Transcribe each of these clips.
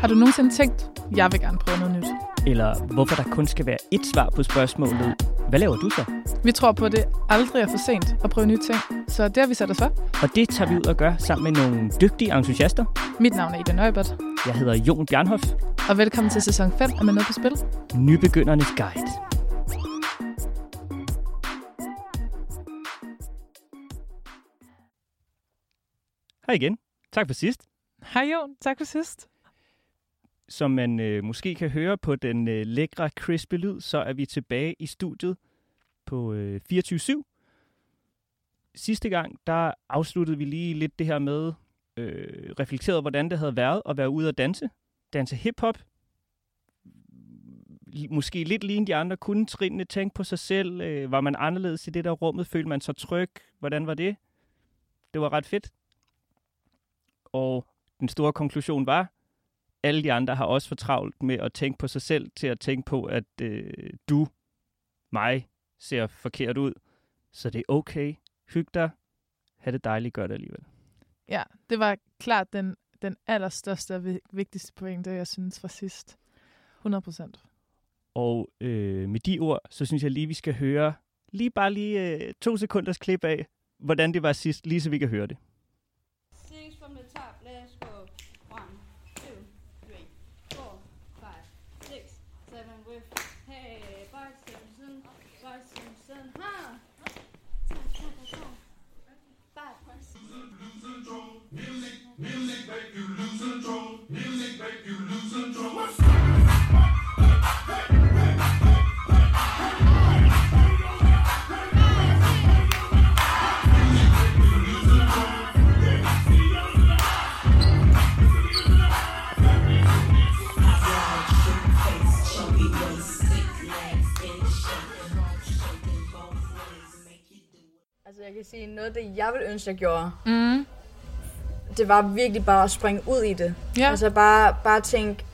Har du nogensinde tænkt, jeg vil gerne prøve noget nyt? Eller hvorfor der kun skal være ét svar på spørgsmålet, hvad laver du så? Vi tror på, at det aldrig er for sent at prøve nye ting, så det har vi sat os for. Og det tager vi ud og gør sammen med nogle dygtige entusiaster. Mit navn er Ida Nøjbert, Jeg hedder Jon Bjernhoff, og velkommen til sæson 5 af Med Noget på Spil. nybegyndernes guide. Hej igen. Tak for sidst. Hej Jon, tak for sidst. Som man øh, måske kan høre på den øh, lækre, crispy lyd, så er vi tilbage i studiet på øh, 24-7. Sidste gang, der afsluttede vi lige lidt det her med, øh, reflekteret hvordan det havde været at være ude og danse. Danse hiphop. Måske lidt lige de andre, kunne trinene tænke på sig selv. Øh, var man anderledes i det der rummet? Følte man sig tryg? Hvordan var det? Det var ret fedt. Og den store konklusion var, alle de andre har også for travlt med at tænke på sig selv, til at tænke på, at øh, du, mig, ser forkert ud. Så det er okay. Hyg dig. Ha' det dejligt. Gør det alligevel. Ja, det var klart den, den allerstørste og vi- vigtigste pointe, jeg synes fra sidst. 100 procent. Og øh, med de ord, så synes jeg lige, vi skal høre lige bare lige øh, to sekunders klip af, hvordan det var sidst, lige så vi kan høre det. Altså jeg kan sige, noget af det, jeg ville ønske, jeg gjorde, Mm. Det var virkelig bare at springe ud i det. Ja, Altså bare, bare tænke,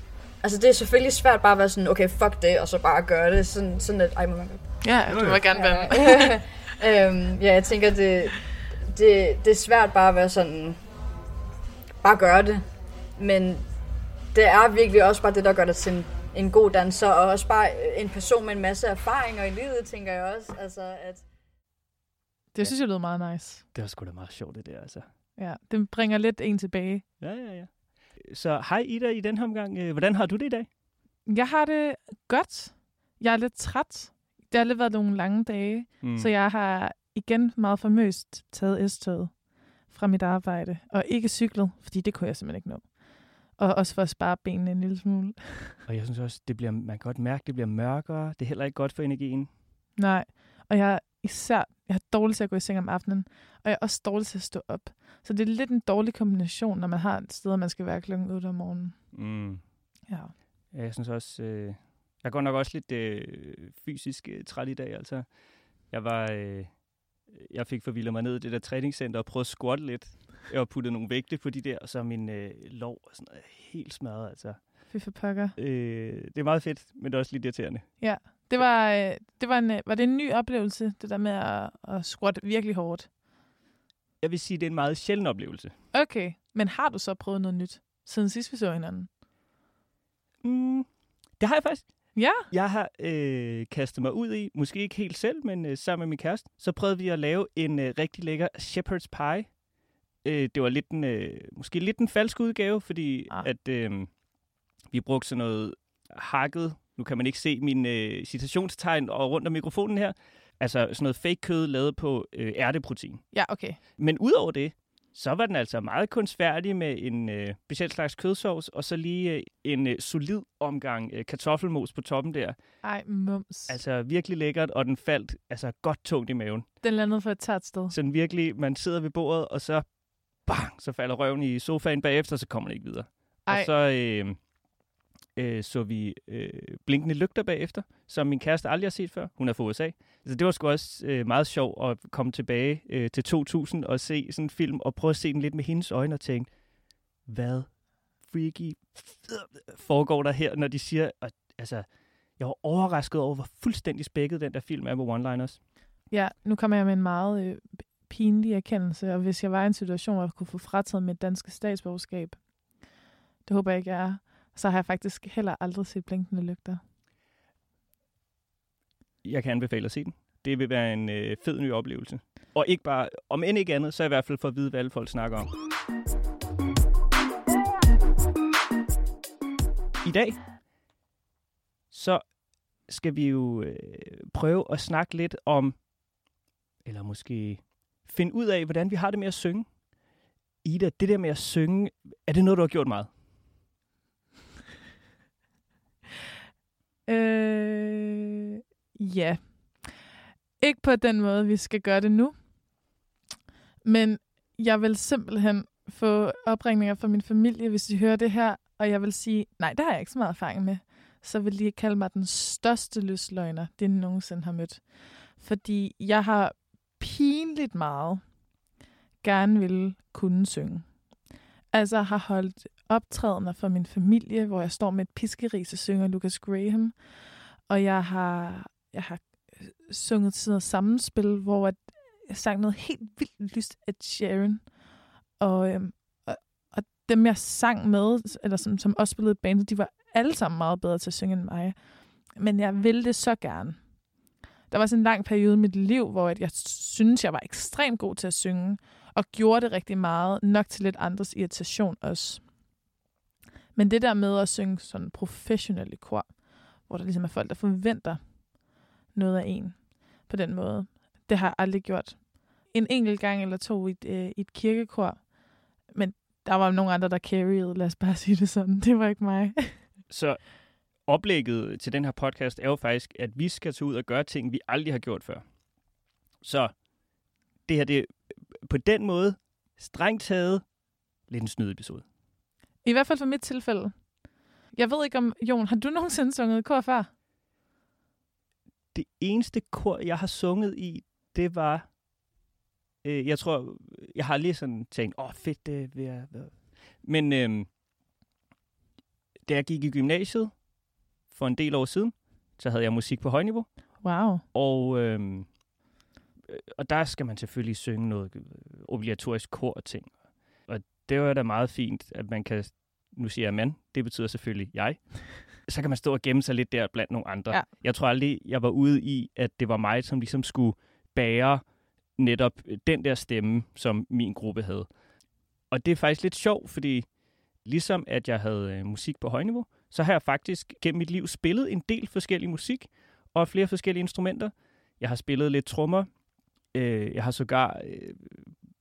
altså det er selvfølgelig svært bare at være sådan, okay, fuck det, og så bare gøre det. Sådan, sådan at, ej, må man godt. ja du må gerne være med. øhm, ja, jeg tænker, det, det, det er svært bare at være sådan, bare gøre det. Men det er virkelig også bare det, der gør dig til en, en god danser, og også bare en person med en masse erfaringer i livet, tænker jeg også. Altså, at Det synes jeg lyder meget nice. Det var sgu da meget sjovt, det der, altså. Ja, det bringer lidt en tilbage. Ja, ja, ja. Så hej Ida i den her omgang. Øh, Hvordan har du det i dag? Jeg har det godt. Jeg er lidt træt. Det har lidt været nogle lange dage, Mm. så jeg har igen meget famøst taget S-toget fra mit arbejde, og ikke cyklet, fordi det kunne jeg simpelthen ikke nå. Og også for at spare benene en lille smule. Og jeg synes også, det bliver, man kan godt mærke, det bliver mørkere. Det er heller ikke godt for energien. Nej, og jeg er især jeg er dårlig til at gå i seng om aftenen, og jeg er også dårlig til at stå op. Så det er lidt en dårlig kombination, når man har et sted, man skal være klokken 8 om morgenen. Mm. Ja. Ja, jeg synes også, øh, jeg går nok også lidt øh, fysisk øh, træt i dag, altså. Jeg var, øh, jeg fik forvildet mig ned i det der træningscenter og prøvet at squatte lidt. Jeg har puttet nogle vægte på de der, og så min øh, lov og sådan noget, helt smadret, altså. Fy for pokker. Øh, det er meget fedt, men det er også lidt irriterende. Det var, øh, det var, en, øh, var det en ny oplevelse, det der med at, at squat virkelig hårdt? Jeg vil sige, det er en meget sjælden oplevelse. Okay, men har du så prøvet noget nyt, siden sidst vi så hinanden? Mm, det har jeg faktisk. Ja, Jeg har øh, kastet mig ud i, måske ikke helt selv, men øh, sammen med min kæreste, så prøvede vi at lave en øh, rigtig lækker shepherd's pie. Øh, det var lidt en, øh, måske lidt en falsk udgave, fordi Ah. at øh, vi brugte sådan noget hakket, nu kan man ikke se min øh, citationstegn og rundt om mikrofonen her, altså sådan noget fake kød lavet på øh, ærteprotein. ja, okay. Men udover det, så var den altså meget kunstfærdig med en øh, speciel slags kødsovs, og så lige øh, en øh, solid omgang øh, kartoffelmos på toppen der. Ej, mums. Altså, virkelig lækkert, og den faldt altså godt tungt i maven. den landede for et tært sted. Sådan virkelig, man sidder ved bordet, og så bang, så falder røven i sofaen bagefter, så kommer den ikke videre. Ej. Og så øh, øh, så vi øh, blinkende lygter bagefter, som min kæreste aldrig har set før. Hun er fra USA. Så det var sgu også øh, meget sjovt at komme tilbage øh, til 2000 og se sådan en film, og prøve at se den lidt med hendes øjne og tænke, hvad freaky foregår der her, når de siger, at, altså, jeg var overrasket over, hvor fuldstændig spækket den der film er med one-liners. Ja, nu kommer jeg med en meget øh, pinlig erkendelse, og hvis jeg var i en situation, hvor jeg kunne få frataget mit danske statsborgerskab, det håber jeg ikke, jeg er, så har jeg faktisk heller aldrig set Blinkende Lygter. Jeg kan anbefale at se den. Det vil være en øh, fed ny oplevelse. Og ikke bare, om end ikke andet, så i hvert fald for at vide, hvad alle folk snakker om. I dag, så skal vi jo øh, prøve at snakke lidt om, eller måske finde ud af, hvordan vi har det med at synge. Ida, det der med at synge, er det noget, du har gjort meget? Øh, ja. Ikke på den måde, vi skal gøre det nu. Men jeg vil simpelthen få opringninger fra min familie, hvis de hører det her, og jeg vil sige, nej, det har jeg ikke så meget erfaring med. Så vil de kalde mig den største løsløgner, de nogensinde har mødt. Fordi jeg har pinligt meget gerne vil kunne synge. Altså har holdt optrædener for min familie, hvor jeg står med et piskeris og synger Lucas Graham. Og jeg har, jeg har øh, sunget til noget sammenspil, hvor at jeg sang noget helt vildt lyst af Sharon. Og, øhm, og, og dem, jeg sang med, eller som, som også spillede i bandet, de var alle sammen meget bedre til at synge end mig. Men jeg ville det så gerne. Der var sådan en lang periode i mit liv, hvor jeg synes, jeg var ekstremt god til at synge, og gjorde det rigtig meget, nok til lidt andres irritation også. Men det der med at synge sådan professionelle kor, hvor der ligesom er folk, der forventer noget af en på den måde, det har jeg aldrig gjort. En enkelt gang eller to i et, øh, i et kirkekor, men der var nogle andre, der carried, lad os bare sige det sådan. Det var ikke mig. Så oplægget til den her podcast er jo faktisk, at vi skal tage ud og gøre ting, vi aldrig har gjort før. Så det her, det er på den måde strengt taget lidt en snydepisode. I hvert fald for mit tilfælde. Jeg ved ikke om, Jon, har du nogensinde sunget kor før? Det eneste kor, jeg har sunget i, det var, øh, jeg tror, jeg har lige sådan tænkt, åh oh, fedt, det vil jeg. Men øh, da jeg gik i gymnasiet for en del år siden, så havde jeg musik på højniveau. Wow. Og, øh, og der skal man selvfølgelig synge noget obligatorisk kor og ting. Og det var da meget fint, at man kan, nu siger jeg mand, det betyder selvfølgelig jeg, så kan man stå og gemme sig lidt der blandt nogle andre. Ja. Jeg tror aldrig, jeg var ude i, at det var mig, som ligesom skulle bære netop den der stemme, som min gruppe havde. Og det er faktisk lidt sjovt, fordi ligesom at jeg havde øh, musik på højniveau, så har jeg faktisk gennem mit liv spillet en del forskellig musik og flere forskellige instrumenter. Jeg har spillet lidt trommer. Øh, jeg har sågar øh,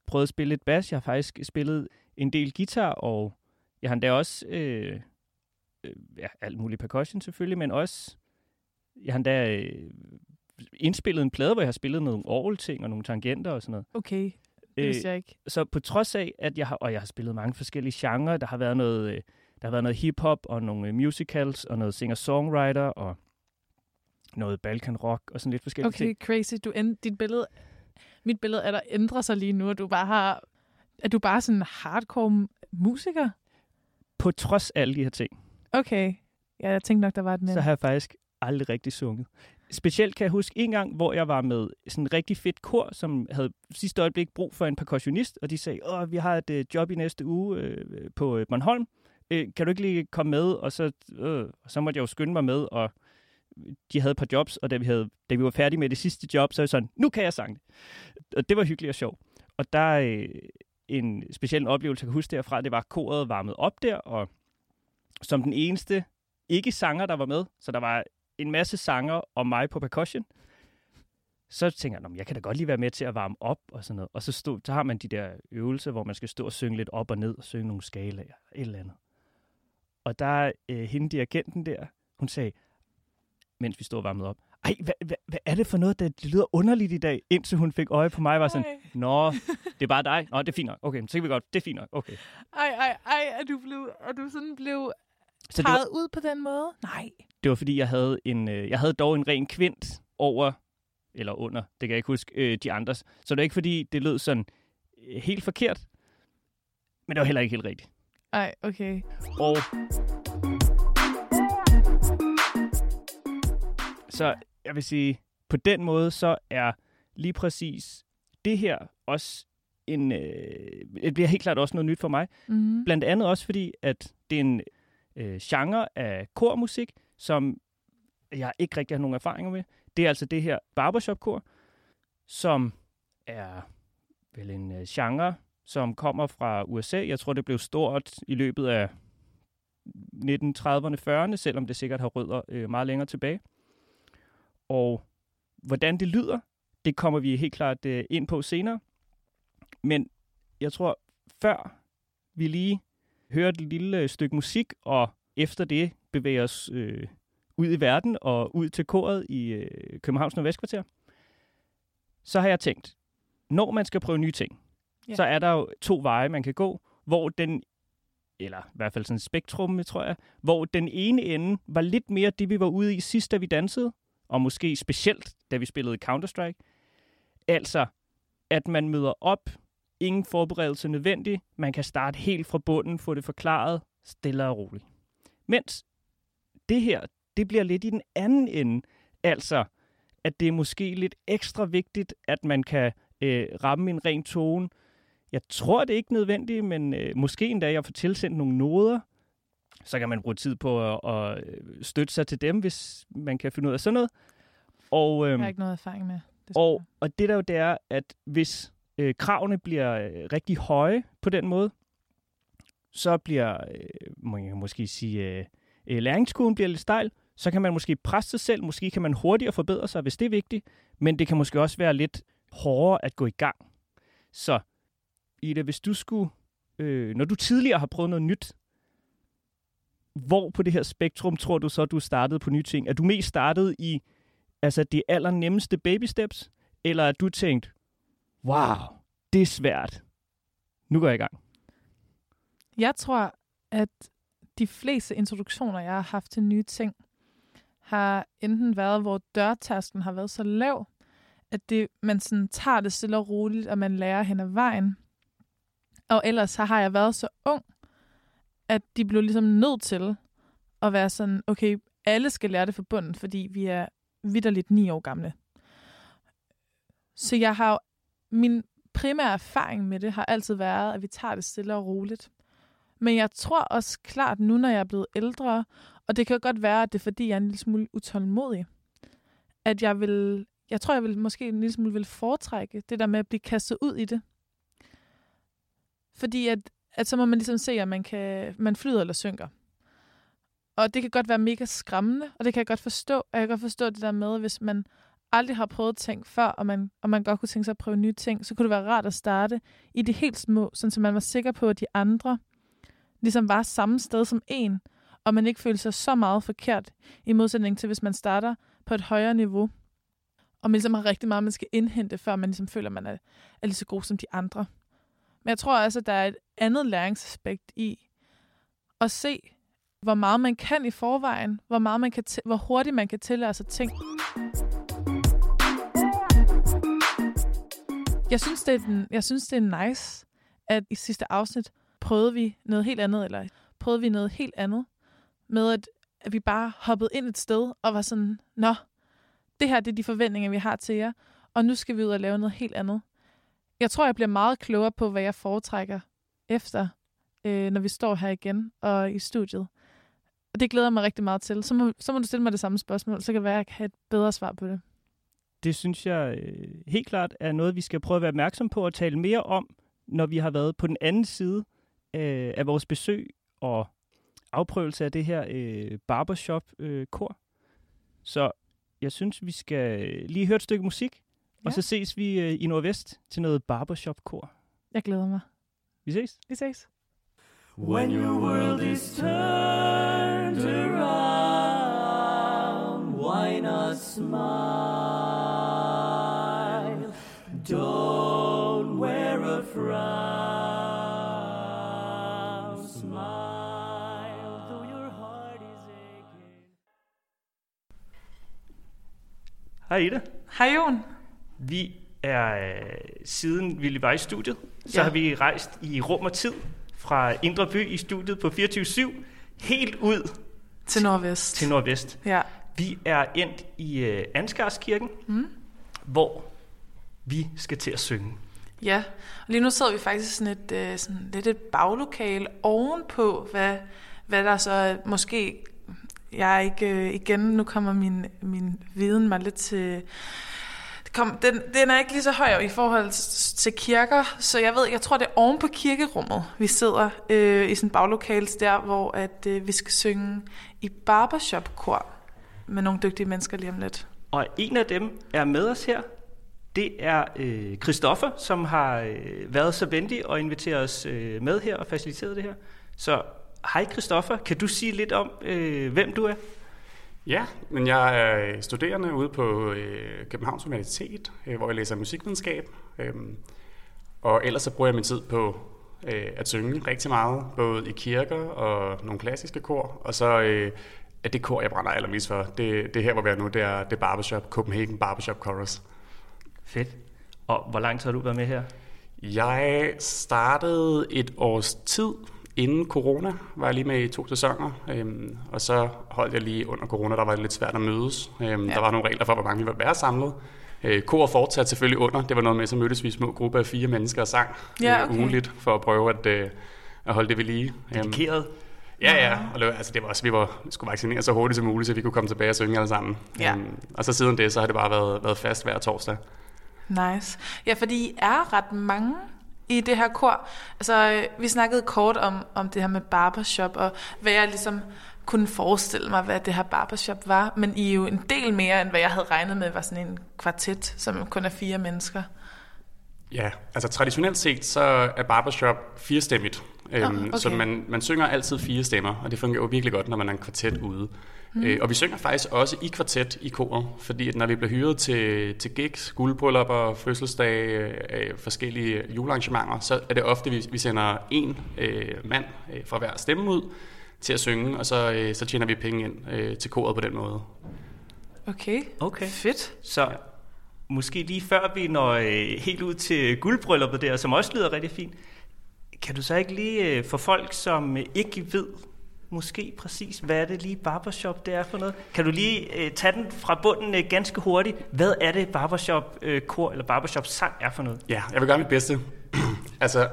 prøvet at spille lidt bas. Jeg har faktisk spillet en del guitar, og jeg har endda også øh, øh, ja, alt muligt percussion selvfølgelig, men også jeg har endda øh, indspillet en plade, hvor jeg har spillet nogle orgelting og nogle tangenter og sådan noget. Okay, det vidste jeg ikke. så på trods af, at jeg har, og jeg har spillet mange forskellige genrer, der har været noget, øh, der har været noget hip-hop og nogle øh, musicals og noget singer-songwriter og noget Balkan rock og sådan lidt forskellige Okay, ting. crazy. Du end, dit billede, mit billede er der ændrer sig lige nu, at du bare har, at du bare sådan hardcore musiker. På trods af alle de her ting, Okay. Ja, jeg tænkte nok, der var et men. så har jeg faktisk aldrig rigtig sunget. Specielt kan jeg huske en gang, hvor jeg var med sådan en rigtig fedt kor, som havde sidste øjeblik brug for en percussionist, og de sagde, åh, vi har et øh, job i næste uge øh, på øh, Bornholm. Øh, kan du ikke lige komme med? Og så, øh, så måtte jeg jo skynde mig med, og de havde et par jobs, og da vi, havde, da vi var færdige med det sidste job, så var jeg sådan, nu kan jeg sange det. Og det var hyggeligt og sjovt. Og der er øh, en speciel oplevelse, jeg kan huske derfra, det var, at koret varmet op der, og som den eneste ikke-sanger, der var med, så der var en masse sanger og mig på percussion, så tænker jeg, jeg kan da godt lige være med til at varme op og sådan noget. Og så, stod, så har man de der øvelser, hvor man skal stå og synge lidt op og ned og synge nogle skalaer, et eller andet. Og der er øh, hende dirigenten der, hun sagde, mens vi stod og varmede op, ej, hvad, hvad, hvad er det for noget, der det lyder underligt i dag? Indtil hun fik øje på mig og var sådan, Ej. nå, det er bare dig. Nå, det er fint nok. Okay, så kan vi godt. Det er fint nok. Okay. Ej, ej, ej, er du, blev, er du sådan blev Så det var, ud på den måde? Nej. det var fordi, jeg havde, en, øh, jeg havde dog en ren kvint over, eller under, det kan jeg ikke huske, øh, de andres. Så det var ikke fordi, det lød sådan øh, helt forkert, men det var heller ikke helt rigtigt. Ej, okay. Og så jeg vil sige, på den måde, så er lige præcis det her også en, øh, det bliver helt klart også noget nyt for mig. Mm. Blandt andet også fordi, at det er en, øh, genre af kormusik, som jeg ikke rigtig har nogen erfaringer med. Det er altså det her barbershop-kor, som er vel en øh, genre, som kommer fra USA. Jeg tror, det blev stort i løbet af 1930'erne, 40'erne, selvom det sikkert har rødder øh, meget længere tilbage. Og hvordan det lyder, det kommer vi helt klart øh, ind på senere. Men jeg tror, før vi lige hører et lille øh, stykke musik, og efter det bevæger os øh, ud i verden og ud til koret i øh, Københavns Nordvestkvarter, så har jeg tænkt, når man skal prøve nye ting, Ja. ja. så er der jo to veje, man kan gå, hvor den, eller i hvert fald sådan et spektrum, tror jeg, hvor den ene ende var lidt mere det, vi var ude i sidst, da vi dansede, og måske specielt, da vi spillede Counter-Strike. Altså, at man møder op, ingen forberedelse nødvendig, man kan starte helt fra bunden, få det forklaret, stille og roligt. Mens det her, det bliver lidt i den anden ende, altså, at det er måske lidt ekstra vigtigt, at man kan øh, ramme en ren tone. Jeg tror, det er ikke nødvendigt, men øh, måske endda jeg får tilsendt nogle noder, så kan man bruge tid på at, at støtte sig til dem, hvis man kan finde ud af sådan noget. Og, Jeg øhm, har ikke noget erfaring med. Det og, og det der jo det er, at hvis øh, kravene bliver øh, rigtig høje på den måde, så bliver, øh, man kan måske sige, øh, øh, læringskurven bliver lidt stejl, så kan man måske presse sig selv, måske kan man hurtigere forbedre sig, hvis det er vigtigt, men det kan måske også være lidt hårdere at gå i gang. Så Ida, hvis du skulle, øh, når du tidligere har prøvet noget nyt, hvor på det her spektrum tror du så, du startede på nye ting? Er du mest startet i altså det allernemmeste baby steps, eller er du tænkt, wow, det er svært, nu går jeg i gang? Jeg tror, at de fleste introduktioner, jeg har haft til nye ting, har enten været, hvor dørtasken har været så lav, at det, man sådan tager det stille og roligt, og man lærer hen ad vejen. Og ellers så har jeg været så ung, at de blev ligesom nødt til at være sådan, okay, alle skal lære det fra bunden, fordi vi er vidderligt ni år gamle. Så jeg har jo, min primære erfaring med det har altid været, at vi tager det stille og roligt. Men jeg tror også klart nu, når jeg er blevet ældre, og det kan godt være, at det er fordi, jeg er en lille smule utålmodig, at jeg vil, jeg tror, jeg vil måske en lille smule vil foretrække det der med at blive kastet ud i det. Fordi at, at så må man ligesom se, at man, kan, man flyder eller synker. Og det kan godt være mega skræmmende, og det kan jeg godt forstå. Og jeg kan godt forstå det der med, hvis man aldrig har prøvet ting før, og man, og man godt kunne tænke sig at prøve nye ting, så kunne det være rart at starte i det helt små, sådan så man var sikker på, at de andre ligesom var samme sted som en, og man ikke følte sig så meget forkert, i modsætning til, hvis man starter på et højere niveau, og man ligesom har rigtig meget, man skal indhente, før man ligesom føler, at man er, er lige så god som de andre. Men jeg tror også, at der er et andet læringsaspekt i at se, hvor meget man kan i forvejen, hvor, meget man kan t- hvor hurtigt man kan tillære sig ting. Jeg synes, det er, den, jeg synes, det er nice, at i sidste afsnit prøvede vi noget helt andet, eller prøvede vi noget helt andet, med at, at vi bare hoppede ind et sted og var sådan, nå, det her det er de forventninger, vi har til jer, og nu skal vi ud og lave noget helt andet. Jeg tror, jeg bliver meget klogere på, hvad jeg foretrækker efter, øh, når vi står her igen og i studiet. Og det glæder jeg mig rigtig meget til. Så må, så må du stille mig det samme spørgsmål, så kan det være, at jeg kan have et bedre svar på det. Det synes jeg øh, helt klart er noget, vi skal prøve at være opmærksom på og tale mere om, når vi har været på den anden side øh, af vores besøg og afprøvelse af det her øh, barbershop-kor. Øh, så jeg synes, vi skal øh, lige høre et stykke musik, og så ses vi øh, i Nordvest til noget barbershop-kor. Jeg glæder mig. Vi ses. Vi ses. When your world is turned around, why not smile? Don't wear a frown. Smile, though your heart is aching. Hej Ida. Hej Jon. Vi er, øh, siden vi var i studiet, så Ja. har vi rejst i rum og tid fra Indre By i studiet på 24-7, helt ud Til Nordvest. til Nordvest. Ja. Vi er endt i øh, Ansgarskirken, Mm. hvor vi skal til at synge. Ja, og lige nu sidder vi faktisk sådan et, øh, sådan lidt et baglokale ovenpå, hvad, hvad der så er- måske... Jeg er ikke... Øh, igen, nu kommer min, min viden mig lidt til... Kom, den, den er ikke lige så høj i forhold til kirker, så jeg ved, jeg tror, det er oven på kirkerummet, vi sidder øh, i sådan en baglokale der, hvor at, øh, vi skal synge i barbershop-kor med nogle dygtige mennesker lige om lidt. Og en af dem er med os her. Det er øh, Christoffer, som har øh, været så venlig og inviteret os øh, med her og faciliteret det her. Så hej Christoffer, kan du sige lidt om, øh, hvem du er? Ja, men jeg er studerende ude på øh, Københavns Universitet, øh, hvor jeg læser musikvidenskab. Øhm, og ellers så bruger jeg min tid på øh, at synge rigtig meget, både i kirker og nogle klassiske kor. Og så øh, er det kor, jeg brænder allermest for. Det, det her, hvor vi er nu, det er, det er Barbershop, Copenhagen Barbershop Chorus. Fedt. Og hvor lang tid har du været med her? Jeg startede et års tid inden corona, var jeg lige med i to sæsoner, øhm, og så holdt jeg lige under corona, der var det lidt svært at mødes. Øhm, ja. Der var nogle regler for, hvor mange vi var være samlet. Øh, kor fortsatte selvfølgelig under, det var noget med, så mødtes vi i små grupper af fire mennesker og sang Ja, øh, okay. ugenligt, for at prøve at, øh, at holde det ved lige. Øhm, Dedikeret. Ja, ja. Og det, var- altså, det var også, vi var, skulle vaccinere så hurtigt som muligt, så vi kunne komme tilbage og synge alle sammen. Ja. Øhm, og så siden det, så har det bare været, været fast hver torsdag. Nice. Ja, fordi I er ret mange i det her kor. Altså, vi snakkede kort om, om det her med barbershop, og hvad jeg ligesom kunne forestille mig, hvad det her barbershop var. Men I er jo en del mere, end hvad jeg havde regnet med, var sådan en kvartet, som kun er fire mennesker. Ja, altså traditionelt set, så er barbershop firestemmigt. Øhm, Nå, okay. Så man, man synger altid fire stemmer, og det fungerer jo virkelig godt, når man er en kvartet ude. Mm. Øh, og vi synger faktisk også i kvartet i koret, fordi at når vi bliver hyret til, til gigs, guldbryllupper, fødselsdage, øh, forskellige julearrangementer, så er det ofte, vi, vi sender en øh, mand øh, fra hver stemme ud til at synge, og så, øh, så tjener vi penge ind øh, til koret på den måde. Okay. Okay. Fedt. Så måske lige før vi når øh, helt ud til guldbrylluppet der, som også lyder rigtig fint, kan du så ikke lige øh, for folk, som øh, ikke ved måske præcis, hvad er det lige barbershop det er for noget? Kan du lige øh, tage den fra bunden øh, ganske hurtigt? Hvad er det barbershop øh, kor eller barbershop sang er for noget? Ja, jeg vil gøre mit bedste. altså,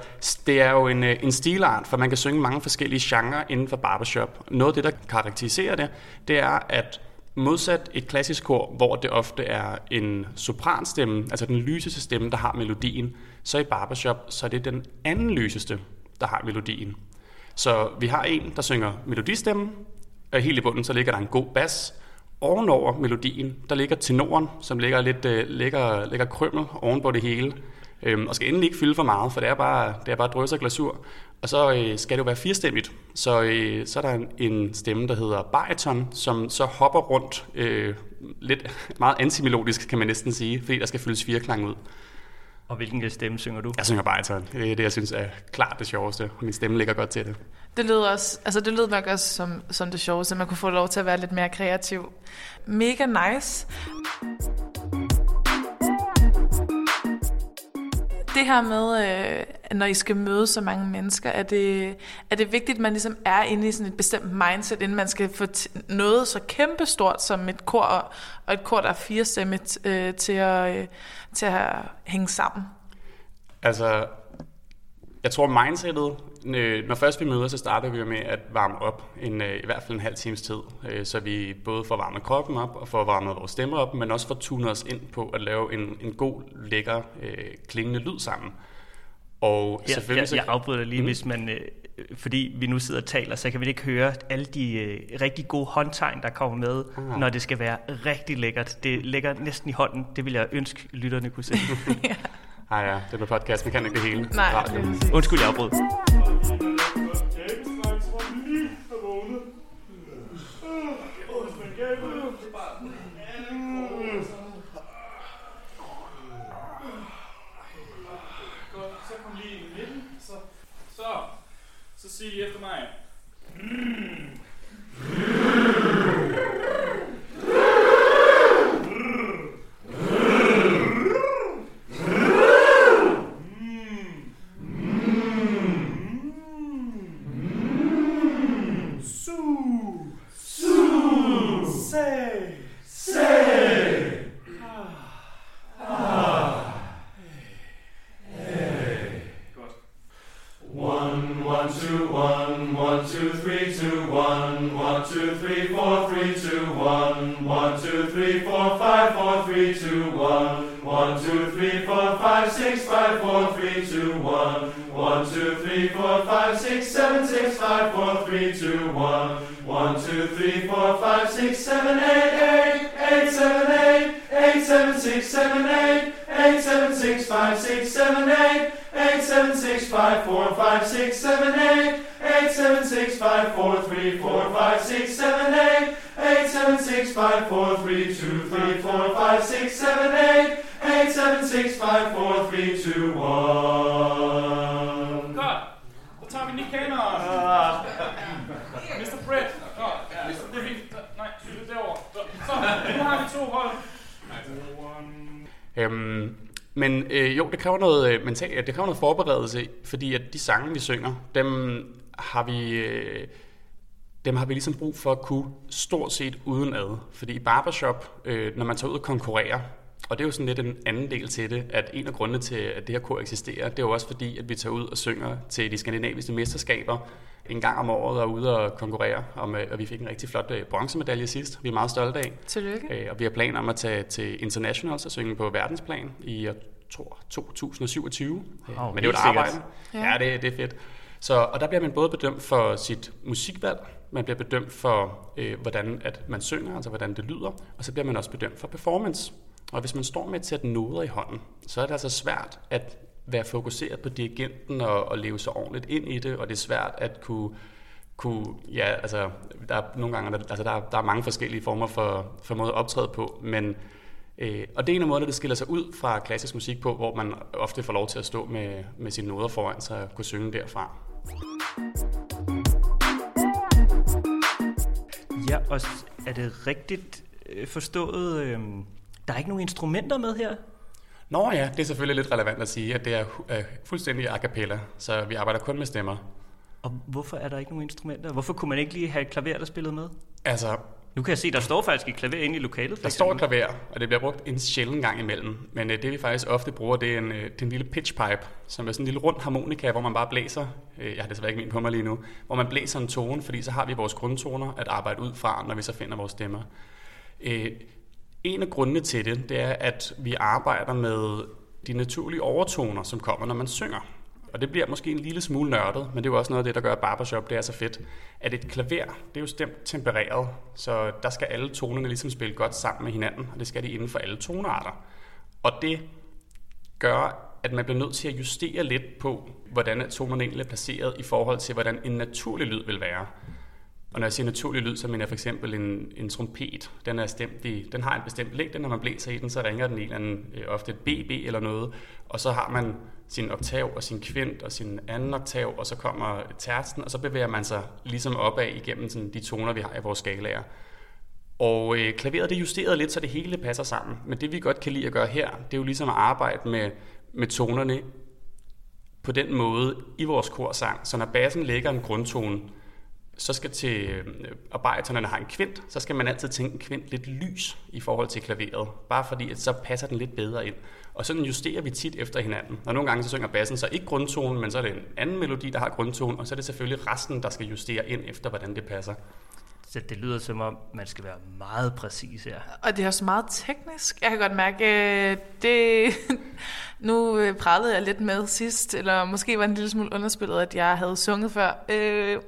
det er jo en, øh, en stilart, for man kan synge mange forskellige genrer inden for barbershop. Noget af det, der karakteriserer det, det er, at modsat et klassisk kor, hvor det ofte er en sopranstemme, altså den lyseste stemme, der har melodien, så i barbershop, så er det den anden lyseste, der har melodien. Så vi har en, der synger melodistemmen, og helt i bunden, så ligger der en god bas. Ovenover melodien, der ligger tenoren, som ligger lidt øh, ligger, ligger krymmel oven på det hele. Øhm, og skal endelig ikke fylde for meget, for det er bare, det er bare drøs og glasur. Og så øh, skal det jo være firestemmigt. Så, øh, så er der en, en stemme, der hedder bariton, som så hopper rundt øh, lidt meget antimelodisk, kan man næsten sige, fordi der skal fyldes fireklang ud. Og hvilken øh, stemme synger du? Jeg synger bariton. Det er det, jeg synes er klart det sjoveste. og Min stemme ligger godt til det. Det lyder, også, altså det lyder nok også som, som det sjoveste, man kunne få lov til at være lidt mere kreativ. Mega nice. Det her med, øh, når I skal møde så mange mennesker, er det, er det vigtigt, at man ligesom er inde i sådan et bestemt mindset, inden man skal få t- noget så kæmpestort som et kor, og, og et kor, der er firestemmet, øh, til, at, øh, til at hænge sammen? Altså, jeg tror mindsetet, når først vi møder, så starter vi jo med at varme op en, øh, i hvert fald en halv times tid, øh, så vi både får varmet kroppen op og får varmet vores stemmer op, men også får tunet os ind på at lave en, en god, lækker, øh, klingende lyd sammen. Og Ja, selvfølgelig jeg, jeg afbryder lige, mm. Hvis man, øh, fordi vi nu sidder og taler, så kan vi ikke høre alle de øh, rigtig gode håndtegn, der kommer med, Ah. når det skal være rigtig lækkert. Det ligger næsten i hånden. Det vil jeg ønske, lytterne kunne se. Ej ja, det er med podcast, man kan ikke det hele. Nej, Radio. det er. Undskyld, jeg afbrød. Så, så sig lige efter mig. Men øh, jo, det kræver noget øh, mentalt, det kræver noget forberedelse, fordi at de sange, vi synger, dem har vi, øh, dem har vi ligesom brug for at kunne stort set uden ad. Fordi i barbershop, øh, når man tager ud og konkurrerer, og det er jo sådan lidt en anden del til det, at en af grundene til, at det her kor eksisterer, det er jo også fordi, at vi tager ud og synger til de skandinaviske mesterskaber en gang om året og er ude og konkurrere, om, øh, og vi fik en rigtig flot øh, bronzemedalje sidst, vi er meget stolte af. Tillykke. Øh, og vi har planer om at tage til Internationals og synge på verdensplan i tror, 2027. Øh, Wow, Men det er jo et arbejde. Ja, ja det, det er fedt. Så, og der bliver man både bedømt for sit musikvalg, man bliver bedømt for, øh, hvordan at man synger, altså hvordan det lyder, og så bliver man også bedømt for performance. Og hvis man står med et sæt noder i hånden, så er det altså svært at være fokuseret på dirigenten og, og leve sig ordentligt ind i det, og det er svært at kunne kunne, ja, altså, der er nogle gange, der, altså, der, er, der er mange forskellige former for, for måde at optræde på, men, øh, og det er en af måderne, det skiller sig ud fra klassisk musik på, hvor man ofte får lov til at stå med, med sine noder foran sig og kunne synge derfra. Ja, og er det rigtigt øh, forstået? Øh, der er ikke nogen instrumenter med her? Nå ja, det er selvfølgelig lidt relevant at sige, at det er øh, fuldstændig a cappella, så vi arbejder kun med stemmer. Og hvorfor er der ikke nogen instrumenter? Hvorfor kunne man ikke lige have et klaver, der spillede med? Altså, Nu kan jeg se, der står faktisk et klaver inde i lokalet. Der står et klaver, og det bliver brugt en sjælden gang imellem. Men øh, det vi faktisk ofte bruger, det er, en, øh, det er en lille pitchpipe, som er sådan en lille rund harmonika, hvor man bare blæser, øh, jeg har desværre ikke min på mig lige nu, hvor man blæser en tone, fordi så har vi vores grundtoner at arbejde ud fra, når vi så finder vores stemmer. Øh, en af grundene til det, det er, at vi arbejder med de naturlige overtoner, som kommer, når man synger. Og det bliver måske en lille smule nørdet, men det er jo også noget af det, der gør at barbershop, det er så fedt. At et klaver, det er jo stemt tempereret, så der skal alle tonerne ligesom spille godt sammen med hinanden, og det skal de inden for alle tonearter. Og det gør, at man bliver nødt til at justere lidt på, hvordan tonerne egentlig er placeret i forhold til, hvordan en naturlig lyd vil være. Og når jeg siger naturlig lyd, så mener jeg for eksempel en, en trompet. Den, er stemt i, den har en bestemt længde, når man blæser i den, så ringer den en eller anden, øh, ofte et BB eller noget. Og så har man sin oktav og sin kvint og sin anden oktav, og så kommer tersten, og så bevæger man sig ligesom opad igennem sådan, de toner, vi har i vores skalaer. Og øh, klaveret det justeret lidt, så det hele passer sammen. Men det vi godt kan lide at gøre her, det er jo ligesom at arbejde med, med tonerne på den måde i vores korsang. Så når bassen lægger en grundtone, så skal til, øh, og baritonerne har en kvint, så skal man altid tænke en kvint lidt lys i forhold til klaveret. Bare fordi, at så passer den lidt bedre ind. Og sådan justerer vi tit efter hinanden. Og nogle gange så synger bassen så ikke grundtonen, men så er det en anden melodi, der har grundtonen, og så er det selvfølgelig resten, der skal justere ind efter, hvordan det passer. Så det lyder som om, man skal være meget præcis her. Og det er også meget teknisk. Jeg kan godt mærke, øh, det... nu øh, prallede jeg lidt med sidst, eller måske var det en lille smule underspillet, at jeg havde sunget før. Øh,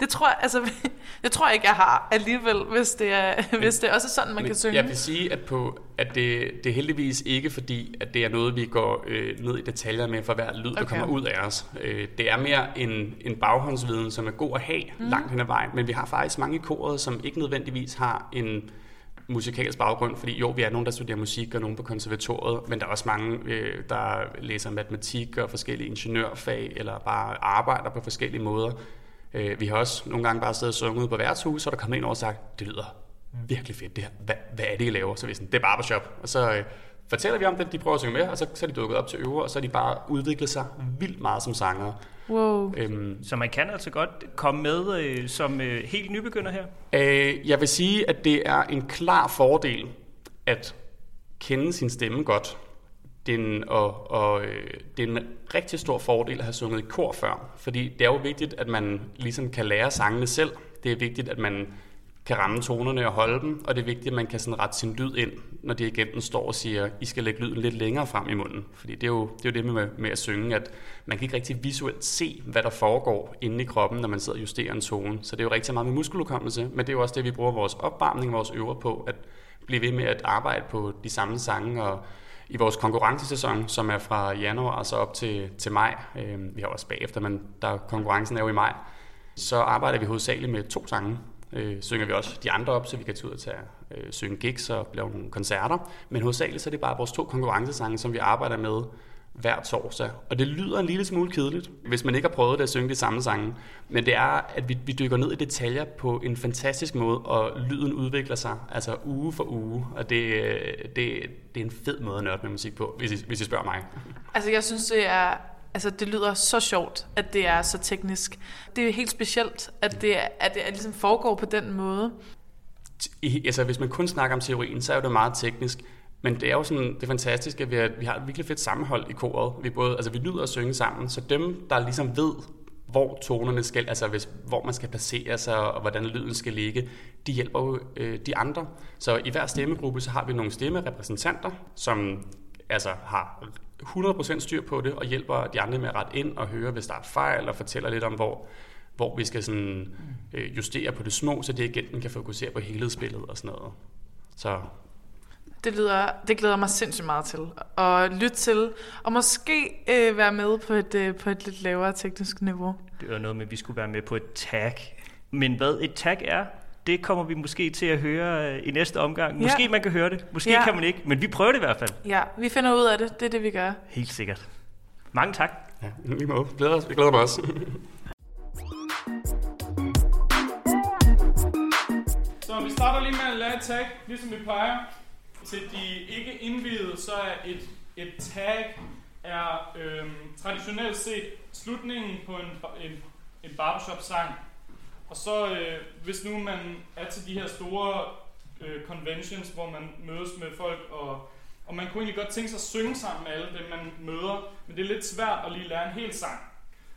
det tror jeg, altså, det tror jeg ikke, jeg har alligevel, hvis det er, hvis det er også sådan, man Men kan synge. Jeg vil sige, at, på, at det, det er heldigvis ikke fordi, at det er noget, vi går øh, ned i detaljer med for hver lyd, der Okay. kommer ud af os. Øh, det er mere en, en baghåndsviden, som er god at have mm. langt hen ad vejen. Men vi har faktisk mange i koret, som ikke nødvendigvis har en musikalsk baggrund, fordi jo, vi er nogen, der studerer musik, og nogen på konservatoriet, men der er også mange, øh, der læser matematik og forskellige ingeniørfag, eller bare arbejder på forskellige måder. Øh, vi har også nogle gange bare siddet og sunget ude på værtshus, og der kom en over og sagt, det lyder virkelig fedt det her. Hvad, hvad er det, I laver? Så er vi sådan, det er barbershop. Og så øh, fortæller vi om det, de prøver at synge med, og så, så er de dukket op til øver, og så er de bare udviklet sig vildt meget som sanger. Wow. Øhm, Så man kan altså godt komme med øh, som øh, helt nybegynder her. øh, jeg vil sige, at det er en klar fordel at kende sin stemme godt. Det er en, og, og øh, det er en rigtig stor fordel at have sunget i kor før, fordi det er jo vigtigt, at man ligesom kan lære sangene selv. Det er vigtigt, at man kan ramme tonerne og holde dem, og det er vigtigt, at man kan sådan rette sin lyd ind, når dirigenten står og siger, I skal lægge lyden lidt længere frem i munden. Fordi det er jo det, er jo det med, med at synge, at man kan ikke rigtig visuelt se, hvad der foregår inde i kroppen, når man sidder og justerer en tone. Så det er jo rigtig meget med muskeludkommelse, men det er jo også det, vi bruger vores opvarmning, vores øver på, at blive ved med at arbejde på de samme sange, og i vores konkurrencesæson, som er fra januar og så op til, til maj, øh, vi har også bagefter, men der konkurrencen er jo i maj, så arbejder vi hovedsageligt med to sange. Øh, synger vi også de andre op, så vi kan tage ud og tage, øh, synge gigs og lave nogle koncerter. Men hovedsageligt så er det bare vores to konkurrencesange, som vi arbejder med hver torsdag. Og det lyder en lille smule kedeligt, hvis man ikke har prøvet det at synge de samme sange. Men det er, at vi, vi dykker ned i detaljer på en fantastisk måde, og lyden udvikler sig, altså uge for uge. Og det, det, det er en fed måde at nørde med musik på, hvis I, hvis I spørger mig. Altså, jeg synes, det er... Altså, det lyder så sjovt, at det er så teknisk. Det er helt specielt, at det, at det ligesom foregår på den måde. I, altså, hvis man kun snakker om teorien, så er det meget teknisk. Men det er jo sådan det fantastiske, at vi har, vi har et virkelig fedt sammenhold i koret. Vi, både, altså, vi nyder at synge sammen, så dem, der ligesom ved, hvor tonerne skal, altså hvis, hvor man skal placere sig, og hvordan lyden skal ligge, de hjælper jo øh, de andre. Så i hver stemmegruppe, så har vi nogle stemmerepræsentanter, som altså har 100% styr på det, og hjælper de andre med at rette ind og høre, hvis der er fejl, og fortæller lidt om, hvor, hvor vi skal sådan, øh, justere på det små, så dirigenten kan fokusere på helhedsbilledet og sådan noget. Så det, lyder, det glæder mig sindssygt meget til at lytte til, og måske øh, være med på et, øh, på et lidt lavere teknisk niveau. Det var noget med, at vi skulle være med på et tag. Men hvad et tag er, det kommer vi måske til at høre øh, i næste omgang. Måske Ja. man kan høre det, måske Ja. kan man ikke, men vi prøver det i hvert fald. Ja, vi finder ud af det. Det er det, vi gør. Helt sikkert. Mange tak. ja, vi må glæder os. Vi glæder mig også. Så vi starter lige med at lade et tag, ligesom vi plejer. Til de ikke indvidede, så er et, et tag er øhm, traditionelt set slutningen på en, en, en barbershop-sang. Og så øh, hvis nu man er til de her store øh, conventions, hvor man mødes med folk, og, og man kunne egentlig godt tænke sig at synge sammen med alle dem, man møder, men det er lidt svært at lige lære en hel sang.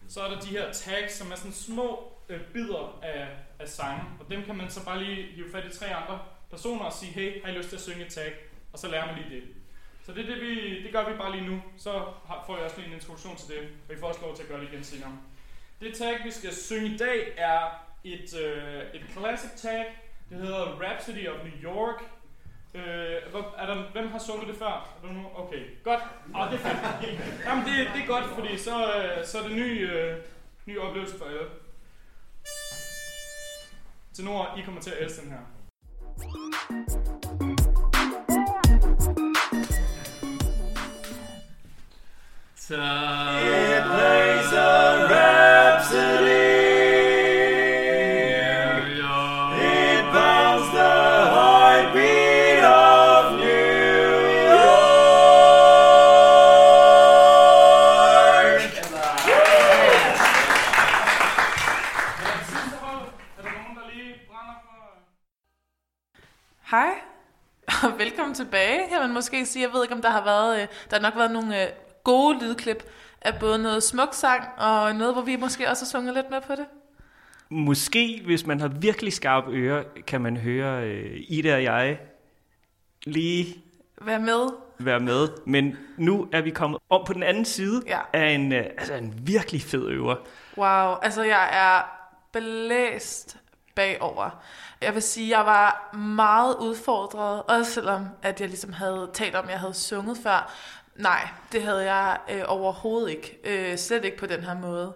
Så er der de her tags, som er sådan små øh, bidder af, af sange, og dem kan man så bare lige hive fat i tre andre personer og sige, hey, har I lyst til at synge et tag? Og så lærer man lige det. Så det, er det, vi, det gør vi bare lige nu. Så har- får jeg også lige en introduktion til det, og I får også lov til at gøre det igen senere. Det tag, vi skal synge i dag, er et, øh, et classic tag. Det hedder Rhapsody of New York. Øh, er der, hvem har sunget det før? Er der nu? Okay, godt. Oh, det er fedt. Jamen, det, det er godt, fordi så, øh, så er det ny, øh, ny oplevelse for alle. Til nu, I kommer til at elske den her. So. Yeah. Velkommen tilbage, kan man måske sige. Jeg ved ikke, om der har været, øh, der har nok været nogle øh, gode lydklip af både noget smuk sang, og noget, hvor vi måske også har sunget lidt med på det. Måske, hvis man har virkelig skarpe ører, kan man høre øh, Ida og jeg lige Vær med. være med. Men nu er vi kommet om på den anden side Ja. af en, øh, altså en virkelig fed øver. Wow, altså jeg er blæst bagover. Jeg vil sige, jeg var meget udfordret, også selvom at jeg ligesom havde talt om, at jeg havde sunget før. Nej, det havde jeg øh, overhovedet ikke. Øh, slet ikke på den her måde.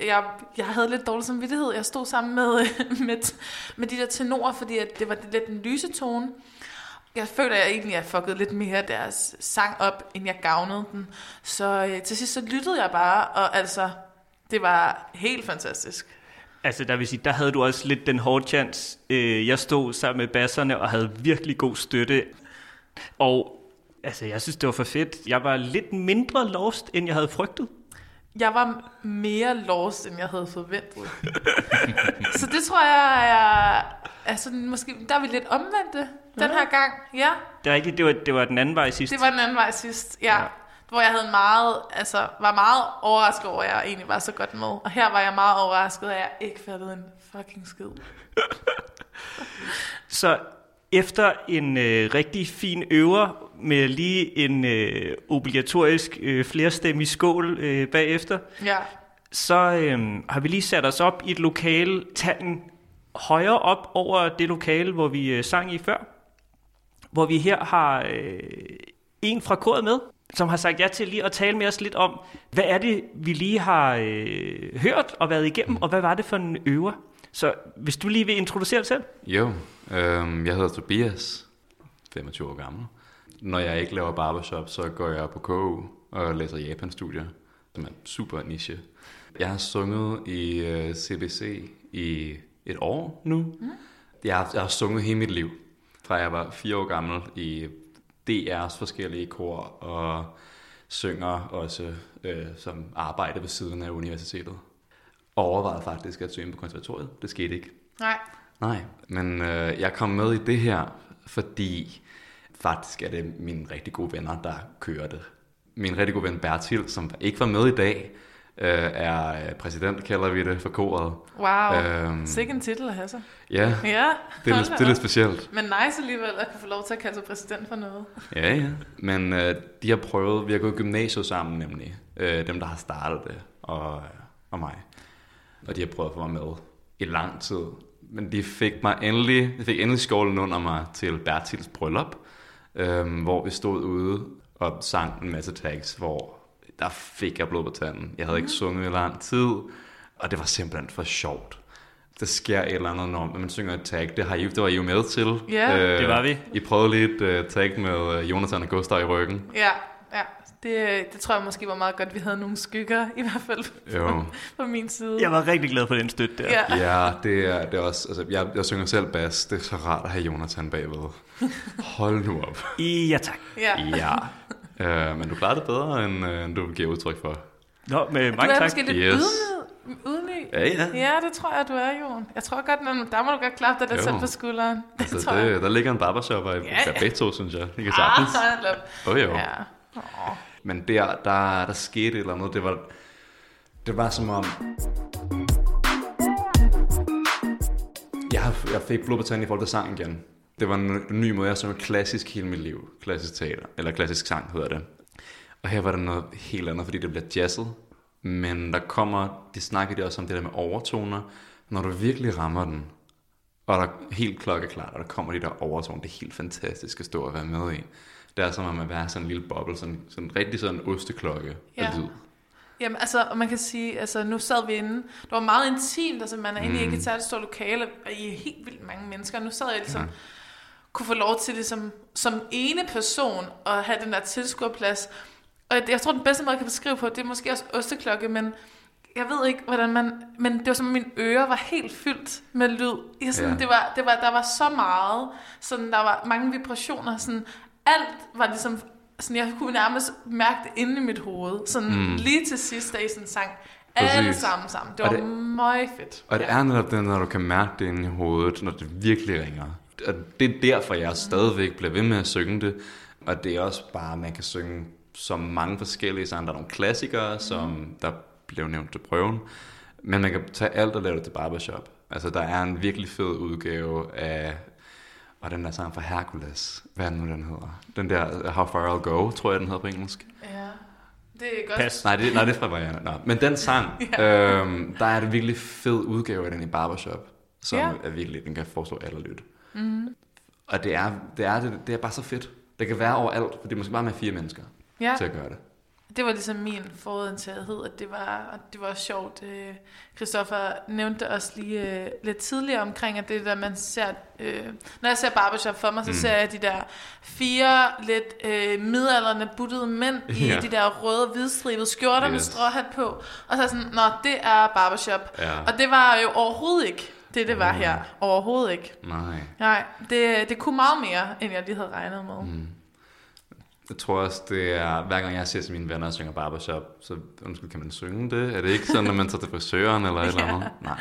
Jeg, jeg havde lidt dårlig samvittighed. Jeg stod sammen med, med, med de der tenorer, fordi at det var lidt en lyse tone. Jeg føler jeg egentlig, at fucket lidt mere deres sang op, end jeg gavnede den. Så øh, til sidst så lyttede jeg bare, og altså, det var helt fantastisk. Altså, der vil sige, der havde du også lidt den hårde chance. Øh, jeg stod sammen med basserne og havde virkelig god støtte. Og altså, jeg synes, det var for fedt. Jeg var lidt mindre lost, end jeg havde frygtet. Jeg var mere lost, end jeg havde forventet. så det tror jeg er... Altså, måske, der er vi lidt omvendte den her gang. Ja, Det er rigtigt, det var, det var den anden vej sidst. det var den anden vej sidst. Ja. Ja. Hvor jeg havde meget, altså, var meget overrasket over, at jeg egentlig var så godt med. Og her var jeg meget overrasket, at jeg ikke fattede en fucking skid. Så efter en øh, rigtig fin øver med lige en øh, obligatorisk øh, flerstemmig skål øh, bagefter, Ja. så øh, har vi lige sat os op i et lokale, tanden højere op over det lokale, hvor vi øh, sang i før. Hvor vi her har øh, en fra koret med, som har sagt ja til lige at tale med os lidt om, hvad er det, vi lige har øh, hørt og været igennem, og hvad var det for en øver? Så hvis du lige vil introducere dig selv. Jo, øhm, jeg hedder Tobias, 25 år gammel. Når jeg ikke laver barbershop, så går jeg på KU og læser Japan-studier, som er super niche. Jeg har sunget i øh, CBC i et år nu. Mm. Jeg, har, jeg har sunget hele mit liv, fra jeg var fire år gammel i DR's forskellige kor og synger også øh, som arbejde ved siden af universitetet. Og overvejede faktisk at søge ind på konservatoriet. Det skete ikke. Nej. Nej, men øh, jeg kom med i det her, fordi faktisk er det mine rigtig gode venner, der kører det. Min rigtig gode ven Bertil, som ikke var med i dag, øh, er øh, præsident, kalder vi det, for koret. Wow. Øhm, Sikke en titel at have sig. Ja, Ja, det er, lidt, det er lidt specielt. Men nice alligevel at kunne få lov til at kalde sig præsident for noget. Ja, ja. Men øh, de har prøvet, vi har gået i gymnasiet sammen nemlig, øh, dem der har startet det, og, og mig. Og de har prøvet at få mig med i lang tid. Men de fik mig endelig, de fik endelig skålen under mig til Bertils bryllup, øh, hvor vi stod ude og sang en masse tags, hvor der fik jeg blod på tanden. Jeg havde ikke sunget i lang tid, og det var simpelthen for sjovt. Der sker et eller andet, når man synger et tag. Det, har I, det var I jo med til. Ja. Det var vi. I prøvede lige et uh, tag med uh, Jonathan og Gustav i ryggen. Ja, ja. Det, det tror jeg måske var meget godt, vi havde nogle skygger, i hvert fald Jo. på min side. Jeg var rigtig glad for den støtte der. Ja. Ja, det er, det er også... Altså, jeg, jeg synger selv bas. Det er så rart at have Jonathan bagved. Hold nu op. Ja, tak. ja. Ja. Uh, men du klarer det bedre, end, uh, end du giver udtryk for. Nå, med Du mange er tak. måske lidt Yes. ydmyg. ydmyg. Ja, ja. Ja, det tror jeg, du er, Jon. Jeg tror godt, man, der må du godt klappe dig Jo. selv på skulderen. Det Altså, tror jeg. det, der ligger en barbershop i Ja, ja, ja. begge to, synes jeg. Det kan sagtens. Ah, hold op. Oh, jo. Ja. Men der, der, der skete et eller andet. Det var, det var som om... Jeg, har- jeg fik blod på tanden i forhold til sang igen. Det var en, ny måde, jeg sang klassisk hele mit liv. Klassisk teater, eller klassisk sang hedder det. Og her var der noget helt andet, fordi det bliver jazzet. Men der kommer, de snakker de også om det der med overtoner. Når du virkelig rammer den, og der er helt klokkeklart, og der kommer de der overtoner, det er helt fantastisk at stå og være med i. Det er som om at være sådan en lille boble, sådan, sådan rigtig sådan en osteklokke Ja. af lyd. Jamen, altså, og man kan sige, altså, nu sad vi inde. Det var meget intimt, altså, man er inde i Mm. ikke et særligt stort lokale, og I er helt vildt mange mennesker. Nu sad jeg ligesom, Ja. Kunne få lov til ligesom, som ene person at have den der tilskuerplads. Og jeg, tror, den bedste måde, jeg kan beskrive på, det er måske også osteklokke, men jeg ved ikke, hvordan man... Men det var som, at mine ører var helt fyldt med lyd. Jeg, sådan, Ja. ja. det var, det var, der var så meget. Sådan, der var mange vibrationer. Sådan, alt var ligesom... Sådan, jeg kunne nærmest mærke det inde i mit hoved. Sådan Mm. lige til sidst, da I sådan sang. Alle Præcis. sammen sammen. Det Og var det- det, meget fedt. Og det er netop det, når du kan mærke det inde i hovedet, når det virkelig ringer. Og det er derfor, jeg stadigvæk bliver ved med at synge det. Og det er også bare, at man kan synge så mange forskellige sange. Der er nogle klassikere, som der blev nævnt til prøven. Men man kan tage alt og lave det til barbershop. Altså, der er en virkelig fed udgave af... Og den der sang fra Hercules. Hvad er det nu, den hedder? Den der How Far I'll Go, tror jeg, den hedder på engelsk. Ja. Det er godt. Pas. Nej, det, nej, det er fra Marianne. Nå, men den sang, ja. øhm, der er det virkelig fed udgave af den i Barbershop, som Ja. er virkelig, den kan forstå alle lytte. Mm. Og det er, det, er, det, det er bare så fedt. Det kan være overalt, for det er måske bare med fire mennesker Ja. til at gøre det. Det var ligesom min forudindtagethed, at det var, at det var sjovt. Øh, Christoffer nævnte også lige øh, lidt tidligere omkring, at det der, man ser... Øh, når jeg ser barbershop for mig, så Mm. ser jeg de der fire lidt øh, midaldrende buttede mænd i Ja. de der røde, hvidstribede skjorter yes. med stråhat på. Og så er sådan, nå, det er barbershop. Ja. Og det var jo overhovedet ikke det, det var her. Overhovedet ikke. Nej. Nej, det, det kunne meget mere, end jeg lige havde regnet med. Mm. Jeg tror også, det er, hver gang jeg ser til mine venner og synger barbershop, så undskyld, kan man synge det? Er det ikke sådan, når man tager til frisøren eller et eller andet? Nej,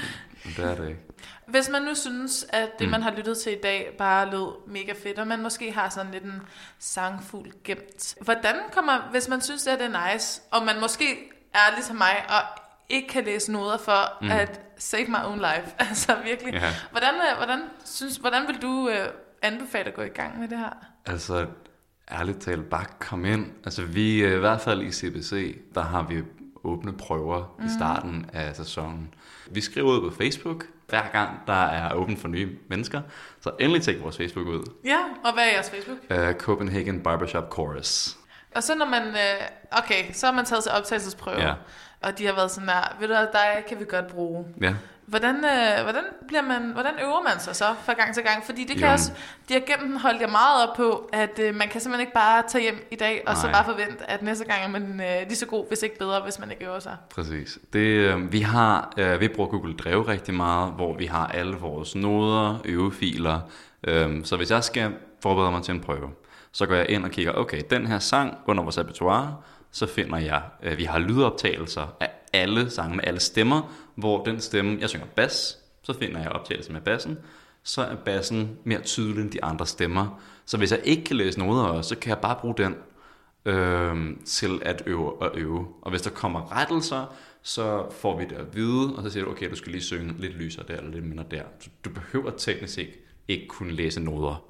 det er det ikke. Hvis man nu synes, at det, Mm. man har lyttet til i dag, bare lød mega fedt, og man måske har sådan lidt en sangfugl gemt. Hvordan kommer, hvis man synes, at det er nice, og man måske er ligesom mig, og ikke kan læse noder for Mm. at save my own life. Altså virkelig. Ja. Hvordan, øh, hvordan, synes, hvordan vil du øh, anbefale at gå i gang med det her? Altså, ærligt talt, bare kom ind. Altså, vi, øh, i hvert fald i CBC, der har vi åbne prøver mm. i starten af sæsonen. Vi skriver ud på Facebook, hver gang der er åbent for nye mennesker. Så endelig tjek vores Facebook ud. Ja, og hvad er jeres Facebook? Uh, Copenhagen Barbershop Chorus. Og så når man, øh, okay, så har man taget til optagelsesprøve, Ja. Og de har været sådan der, ved du dig kan vi godt bruge. Ja. Hvordan, øh, hvordan, bliver man, hvordan øver man sig så fra gang til gang? Fordi det kan Jo. også, dirigenten holdt jeg meget op på, at øh, man kan simpelthen ikke bare tage hjem i dag, og så Nej. bare forvente, at næste gang er man øh, lige så god, hvis ikke bedre, hvis man ikke øver sig. Præcis. Det, øh, vi har, øh, vi bruger Google Drive rigtig meget, hvor vi har alle vores noder, øvefiler. Øh, så hvis jeg skal forberede mig til en prøve, så går jeg ind og kigger, okay, den her sang under vores repertoire, så finder jeg, øh, vi har lydoptagelser af alle sange med alle stemmer, hvor den stemme, jeg synger bas, så finder jeg optagelsen med bassen, så er bassen mere tydelig end de andre stemmer. Så hvis jeg ikke kan læse noder også, så kan jeg bare bruge den øh, til at øve og øve. Og hvis der kommer rettelser, så får vi det at vide, og så siger du, okay, du skal lige synge lidt lysere der, eller lidt mindre der. Så du behøver teknisk ikke, ikke kunne læse noder.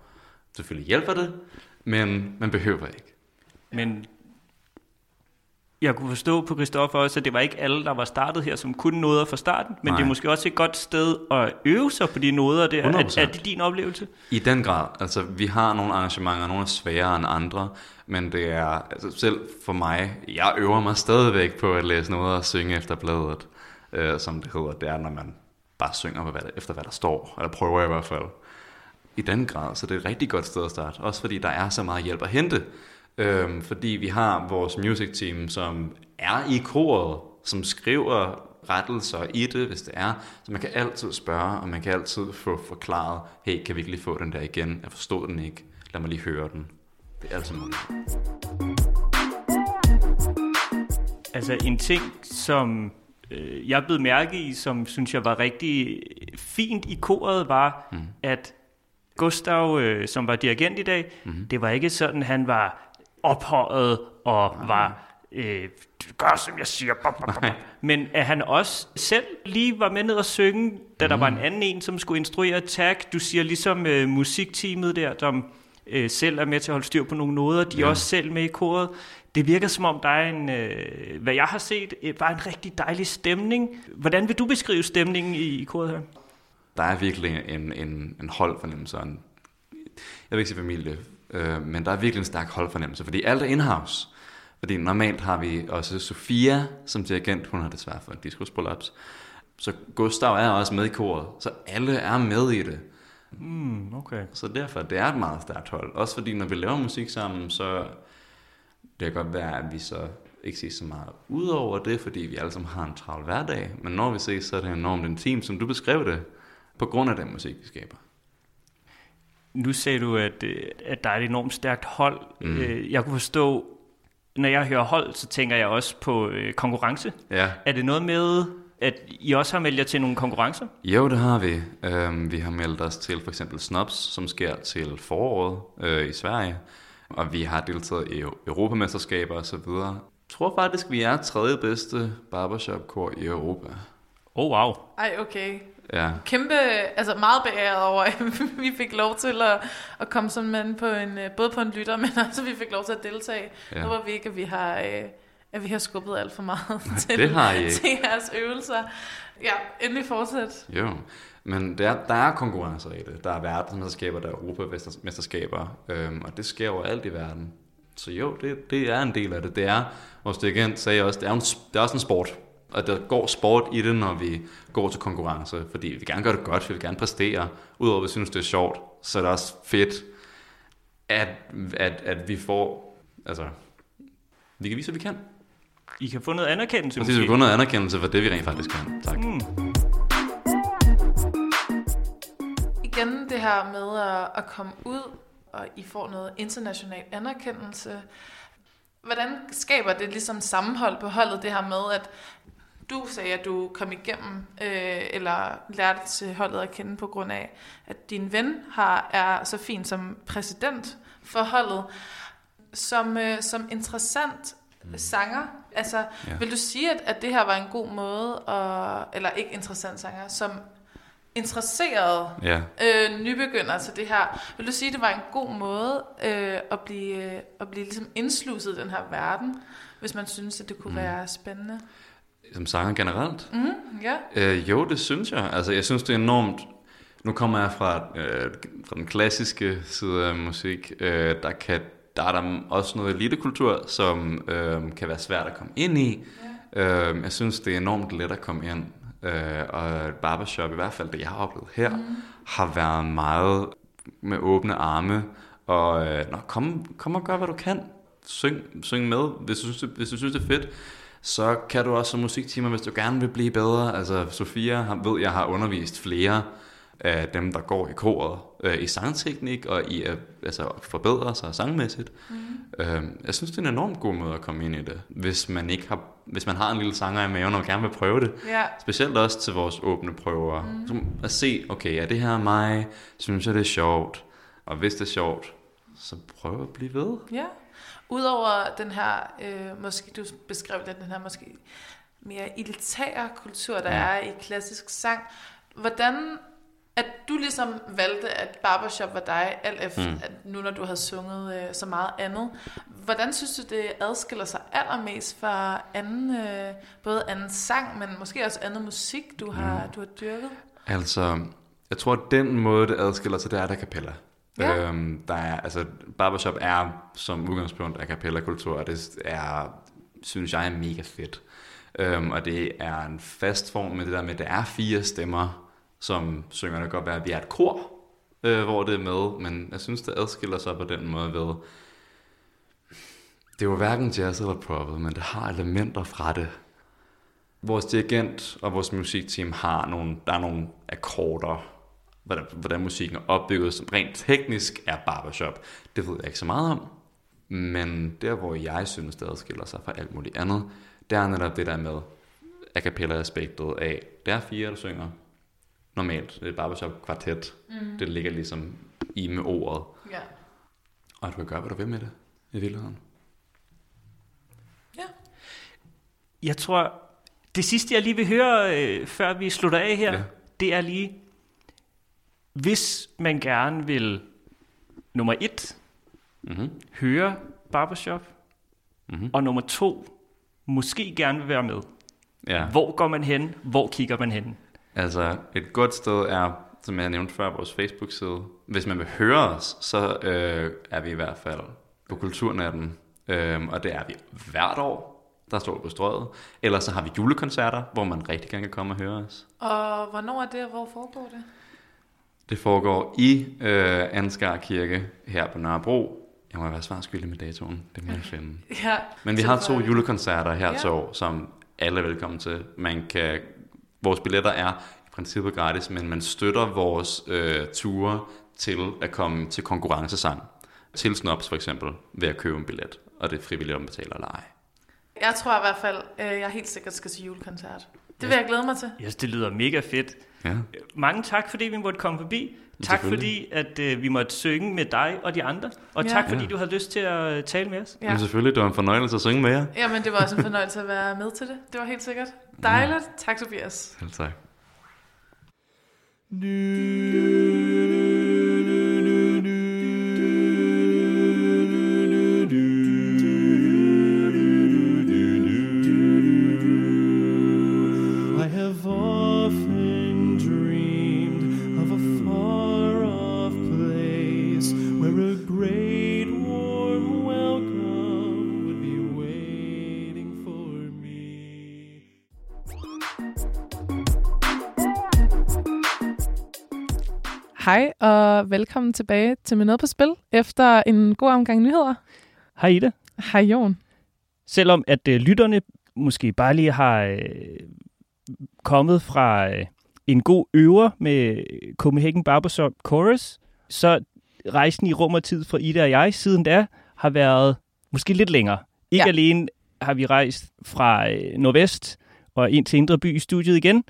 Selvfølgelig hjælper det, men man behøver ikke. Men jeg kunne forstå på Christoffer også, at det var ikke alle, der var startet her, som kunne noder fra starten. Men Nej. det er måske også et godt sted at øve sig på de noder der. Er, 100%. er det din oplevelse? I den grad. Altså, vi har nogle arrangementer, nogle er sværere end andre, men det er, altså selv for mig, jeg øver mig stadigvæk på at læse noget og synge efter bladet, øh, som det hedder. Det er, når man bare synger på, hvad, efter, hvad der står, eller prøver i hvert fald. I den grad, så det er et rigtig godt sted at starte. Også fordi der er så meget hjælp at hente. Øhm, fordi vi har vores music team, som er i koret, som skriver rettelser i det, hvis det er. Så man kan altid spørge, og man kan altid få forklaret, hey, kan vi ikke lige få den der igen? Jeg forstod den ikke. Lad mig lige høre den. Det er altid muligt. Altså en ting, som øh, jeg blev mærke i, som synes jeg var rigtig fint i koret, var, mm. at Gustav, øh, som var dirigent i dag, mm. det var ikke sådan, han var ophøjet og Nej. var, øh, gør som jeg siger, bop, bop, bop. men at han også selv lige var med ned og synge, da mm. der var en anden en, som skulle instruere tag. Du siger ligesom øh, musikteamet der, som øh, selv er med til at holde styr på nogle noder, de er Ja. også selv med i koret. Det virker som om, der er en, øh, hvad jeg har set, øh, bare en rigtig dejlig stemning. Hvordan vil du beskrive stemningen i, i koret her? Der er virkelig en, en, en holdfornemmelse, og en, jeg vil ikke sige familie, øh, men der er virkelig en stærk holdfornemmelse, fordi alt er in-house. Fordi normalt har vi også Sofia som dirigent, hun har desværre fået en diskusprolaps. Så Gustav er også med i koret, så alle er med i det. Mm, okay. Så derfor, det er et meget stærkt hold. Også fordi, når vi laver musik sammen, så det kan godt være, at vi så ikke ses så meget ud over det, fordi vi alle sammen har en travl hverdag. Men når vi ses, så er det enormt intimt, som du beskrev det, på grund af den musik, vi skaber. Nu sagde du, at, øh, at der er et enormt stærkt hold. Mm. Mm. Jeg kunne forstå, når jeg hører hold, så tænker jeg også på øh, konkurrence. Ja. Er det noget med, at I også har meldt jer til nogle konkurrencer? Jo, det har vi. Øhm, vi har meldt os til for eksempel Snobs, som sker til foråret øh, i Sverige. Og vi har deltaget i Europamesterskaber og så videre. Jeg tror faktisk, vi er tredje bedste barbershop-kor i Europa. Oh, wow. Ej, okay. Ja. Kæmpe, altså meget beæret over, at vi fik lov til at, at komme sådan med på en, øh, både på en lytter, men også vi fik lov til at deltage. Ja. Nu var vi ikke, at vi har, øh, at vi har skubbet alt for meget til, det har I ikke. til jeres øvelser. Ja, endelig fortsæt. Jo, men der, der er konkurrencer i det. Der er verdensmesterskaber, der er europamesterskaber, øhm, og det sker overalt i verden. Så jo, det, det er en del af det. Det er, vores dirigent sagde også, det er, en, det er også en sport. Og der går sport i det, når vi går til konkurrence, fordi vi vil gerne gøre det godt, vi vil gerne præstere. Udover at vi synes, det er sjovt, så er det også fedt, at, at, at vi får, altså, vi kan vise, at vi kan. I kan få noget anerkendelse Præcis, vi måske. får noget anerkendelse for det, vi rent faktisk kan. Tak. Mm. Igen det her med at, at komme ud, og I får noget international anerkendelse. Hvordan skaber det ligesom sammenhold på holdet, det her med, at du sagde, at du kom igennem, øh, eller lærte til holdet at kende på grund af, at din ven har, er så fin som præsident for holdet. Som, øh, som interessant sanger. Altså, Ja. vil du sige, at, at det her var en god måde, at, eller ikke interessant sanger, som interesserede Ja. øh, nybegynder til det her. Vil du sige, at det var en god måde øh, at blive, øh, at blive ligesom indsluset i den her verden, hvis man synes, at det kunne mm. være spændende? Som sanger generelt? Mm, ja. Øh, jo, det synes jeg. Altså, jeg synes, det er enormt... Nu kommer jeg fra, øh, fra den klassiske side af musik. Øh, der, kan, der er der også noget elitekultur, som øh, kan være svært at komme ind i. Ja. Øh, jeg synes, det er enormt let at komme ind. Øh, og barbershop, i hvert fald det, jeg har oplevet her, mm. har været meget med åbne arme. Og øh, nå, kom, kom og gør, hvad du kan. Syng, syng med, hvis du, synes, det, hvis du synes, det er fedt. Så kan du også som musiktimer, hvis du gerne vil blive bedre. Altså, Sofia har, ved, jeg har undervist flere af dem, der går i koret, øh, i sangteknik og i at altså, forbedre sig sangmæssigt. Mm. Øh, jeg synes, det er en enormt god måde at komme ind i det, hvis man, ikke har, hvis man har en lille sanger i maven og gerne vil prøve det. Ja. Specielt også til vores åbne prøver. Mm. Som at se, okay, er det her mig? Synes jeg, det er sjovt? Og hvis det er sjovt, så prøv at blive ved. Ja. Udover den her, øh, måske du beskrev det, den her måske mere elitære kultur, der Ja. er i klassisk sang, hvordan at du ligesom valgte, at barbershop var dig, alt efter, Mm. at nu når du havde sunget øh, så meget andet. Hvordan synes du, det adskiller sig allermest fra anden, øh, både anden sang, men måske også andet musik, du har, Mm. du har dyrket? Altså, jeg tror, at den måde, det adskiller sig, det er, der er kapella. Ja. Øhm, der er, altså, barbershop er som udgangspunkt af cappella kultur, og det er, synes jeg, er mega fedt. Øhm, og det er en fast form med det der med, at der er fire stemmer, som synger. Det kan godt være, at vi er et kor, øh, hvor det er med, men jeg synes, det adskiller sig på den måde ved, det var hverken jazz eller proppet, men det har elementer fra det. Vores dirigent og vores musikteam har nogle, der er nogle akkorder, hvordan, hvordan musikken er opbygget, som rent teknisk er barbershop. Det ved jeg ikke så meget om. Men der, hvor jeg synes, det adskiller sig fra alt muligt andet, det er netop det der med a cappella-aspektet af, der er fire, der synger. Normalt, det er et barbershop kvartet. Mm. Det ligger ligesom i med ordet. Ja. Og du kan gøre, hvad du vil med det, i virkeligheden. Ja. Jeg tror, det sidste, jeg lige vil høre, øh, før vi slutter af her, ja. det er lige, hvis man gerne vil, nummer et, Mm-hmm. høre Barbershop, Mm-hmm. og nummer to, måske gerne vil være med. Ja. Hvor går man hen? Hvor kigger man hen? Altså, et godt sted er, som jeg nævnte før, vores Facebook-side. Hvis man vil høre os, så øh, er vi i hvert fald på Kulturnatten, øh, og det er vi hvert år. Der står på strøget. Ellers så har vi julekoncerter, hvor man rigtig gerne kan komme og høre os. Og hvornår er det, og hvor foregår det? Det foregår i øh, Ansgar Kirke her på Nørrebro. Jeg må være svar skyldig med datoen, det må jeg finde. Ja. Men vi har to julekoncerter her Ja. ja. til år, som alle er velkommen til. Man kan, vores billetter er i princippet gratis, men man støtter vores øh, ture til at komme til konkurrencesang. Til Snops for eksempel, ved at købe en billet. Og det er frivilligt, om man betaler eller ej. Jeg tror i hvert fald, øh, jeg helt sikkert skal til julekoncert. Det vil jeg glæde mig til. Yes, det lyder mega fedt. Ja. Mange tak, fordi vi måtte komme forbi. Tak fordi, at øh, vi måtte synge med dig og de andre. Og Ja. tak, fordi Ja. du havde lyst til at øh, tale med os. ja. Men selvfølgelig, det var en fornøjelse at synge med jer. Jamen, det var også en fornøjelse at være med til det. Det var helt sikkert. Dejligt. Tak, Tobias. Selv tak. Hej, og velkommen tilbage til Med Noget på Spil, efter en god omgang nyheder. Hej Ida. Hej, Jon. Selvom at øh, lytterne måske bare lige har øh, kommet fra øh, en god øver med Copenhagen Barbershop Chorus, så rejsen i rum og tid fra Ida og jeg siden da har været måske lidt længere. Ikke Ja. ja. alene har vi rejst fra øh, Nordvest og ind til Indre By i studiet igen.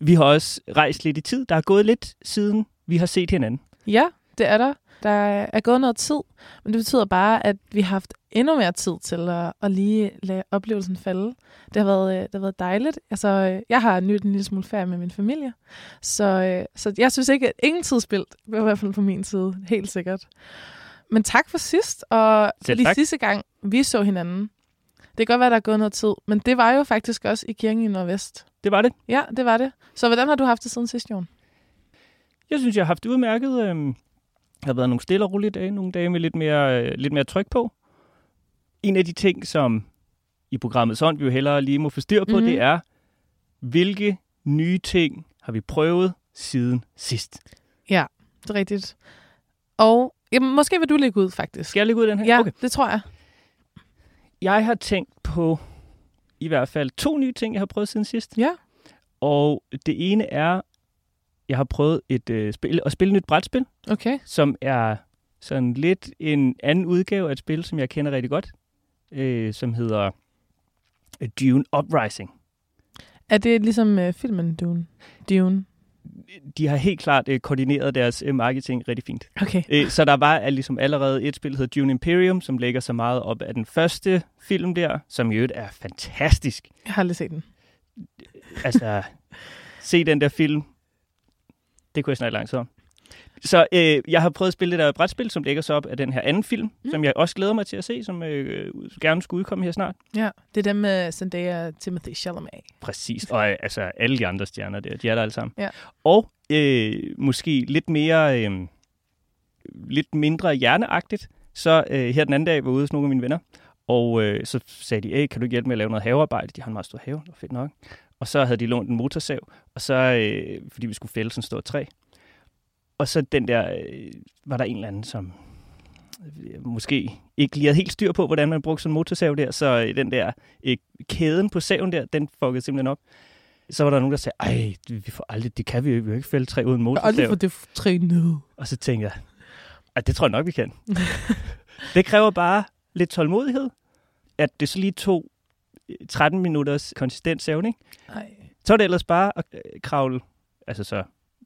Vi har også rejst lidt i tid. Der er gået lidt siden vi har set hinanden. Ja, det er der. Der er gået noget tid, men det betyder bare, at vi har haft endnu mere tid til at, at lige lade oplevelsen falde. Det har været, øh, det har været dejligt. Altså, øh, jeg har nydt en lille smule ferie med min familie, så, øh, så jeg synes ikke, at ingen tid spildt, i hvert fald på min side, helt sikkert. Men tak for sidst, og Selv lige tak. sidste gang, vi så hinanden. Det kan godt være, der er gået noget tid, men det var jo faktisk også i kirken i Nordvest. Det var det. Ja, det var det. Så hvordan har du haft det siden sidst, Jon? Jeg synes, jeg har haft det udmærket. Øhm, der har været nogle stille og rolige dage, nogle dage med lidt mere, øh, lidt mere tryk på. En af de ting, som i programmet Sådan vi jo hellere lige må få styr på, Mhm. mm-hmm. det er, hvilke nye ting har vi prøvet siden sidst? Det er rigtigt. Og jamen, måske vil du lægge ud, faktisk. Skal jeg lægge ud den her? Ja, Okay. det tror jeg. Jeg har tænkt på i hvert fald to nye ting, jeg har prøvet siden sidst. Ja. Og det ene er, jeg har prøvet et, øh, spil, at spille et nyt brætspil, Okay. som er sådan lidt en anden udgave af et spil, som jeg kender rigtig godt, øh, som hedder øh, Dune Uprising. Er det ligesom øh, filmen Dune? Dune. De har helt klart øh, koordineret deres øh, marketing rigtig fint. Okay. Øh, så der var øh, ligesom allerede et spil, der hedder Dune Imperium, som lægger så meget op af den første film der, som i øvrigt er fantastisk. Jeg har aldrig set den. Altså, se den der film. Det kunne jeg snakke lang tid om. Så øh, jeg har prøvet at spille det der brætspil, som lægger sig op af den her anden film, mm. som jeg også glæder mig til at se, som øh, gerne skulle udkomme her snart. Ja, det er dem med Zendaya og Timothy Chalamet. Præcis. Og øh, altså alle de andre stjerner der, de er der alle sammen. Ja. Og øh, måske lidt mere, øh, lidt mindre hjerneagtigt, så øh, her den anden dag var ude hos nogle af mine venner, og øh, så sagde de, kan du ikke hjælpe med at lave noget havearbejde? De har en meget stor have, det var fedt nok. Og så havde de lånt en motorsav, og så, øh, fordi vi skulle fælde sådan et stort træ. Og så den der, øh, var der en eller anden, som øh, måske ikke lige havde helt styr på, hvordan man brugte sådan en motorsav der, så øh, den der øh, kæden på saven der, den fuckede simpelthen op. Så var der nogen, der sagde, ej, vi får aldrig, det kan vi jo ikke, vi kan ikke fælde træ uden Jeg har aldrig motorsav. fået det træ ned. Og så tænkte jeg, at det tror jeg nok, vi kan. det kræver bare lidt tålmodighed, at det så lige tog 13 minutters konsistent søvn, ikke? Nej. Så var det ellers bare at øh, kravle, altså så,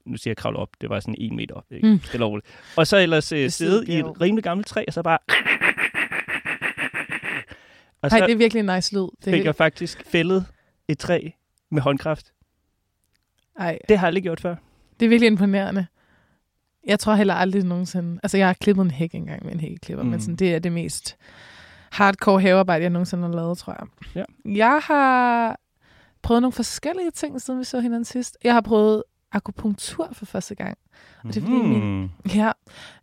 nu siger jeg kravle op, det var sådan en meter op, ikke? Mm. Stille og roligt. Og så ellers øh, sidde i et rimelig gammelt træ, og så bare... Og Ej, så det er virkelig en nice lyd. Det fik er, jeg faktisk fældet et træ med håndkraft. ej, Det har jeg aldrig gjort før. det er virkelig imponerende. Jeg tror heller aldrig nogensinde... Altså, jeg har klippet en hæk engang med en hækkeklipper, mm. men sådan, det er det mest hardcore havearbejde, jeg nogensinde har lavet, tror jeg. Ja. Jeg har prøvet nogle forskellige ting, siden vi så hinanden sidst. Jeg har prøvet akupunktur for første gang. Og det er fordi, min, Mm. Ja,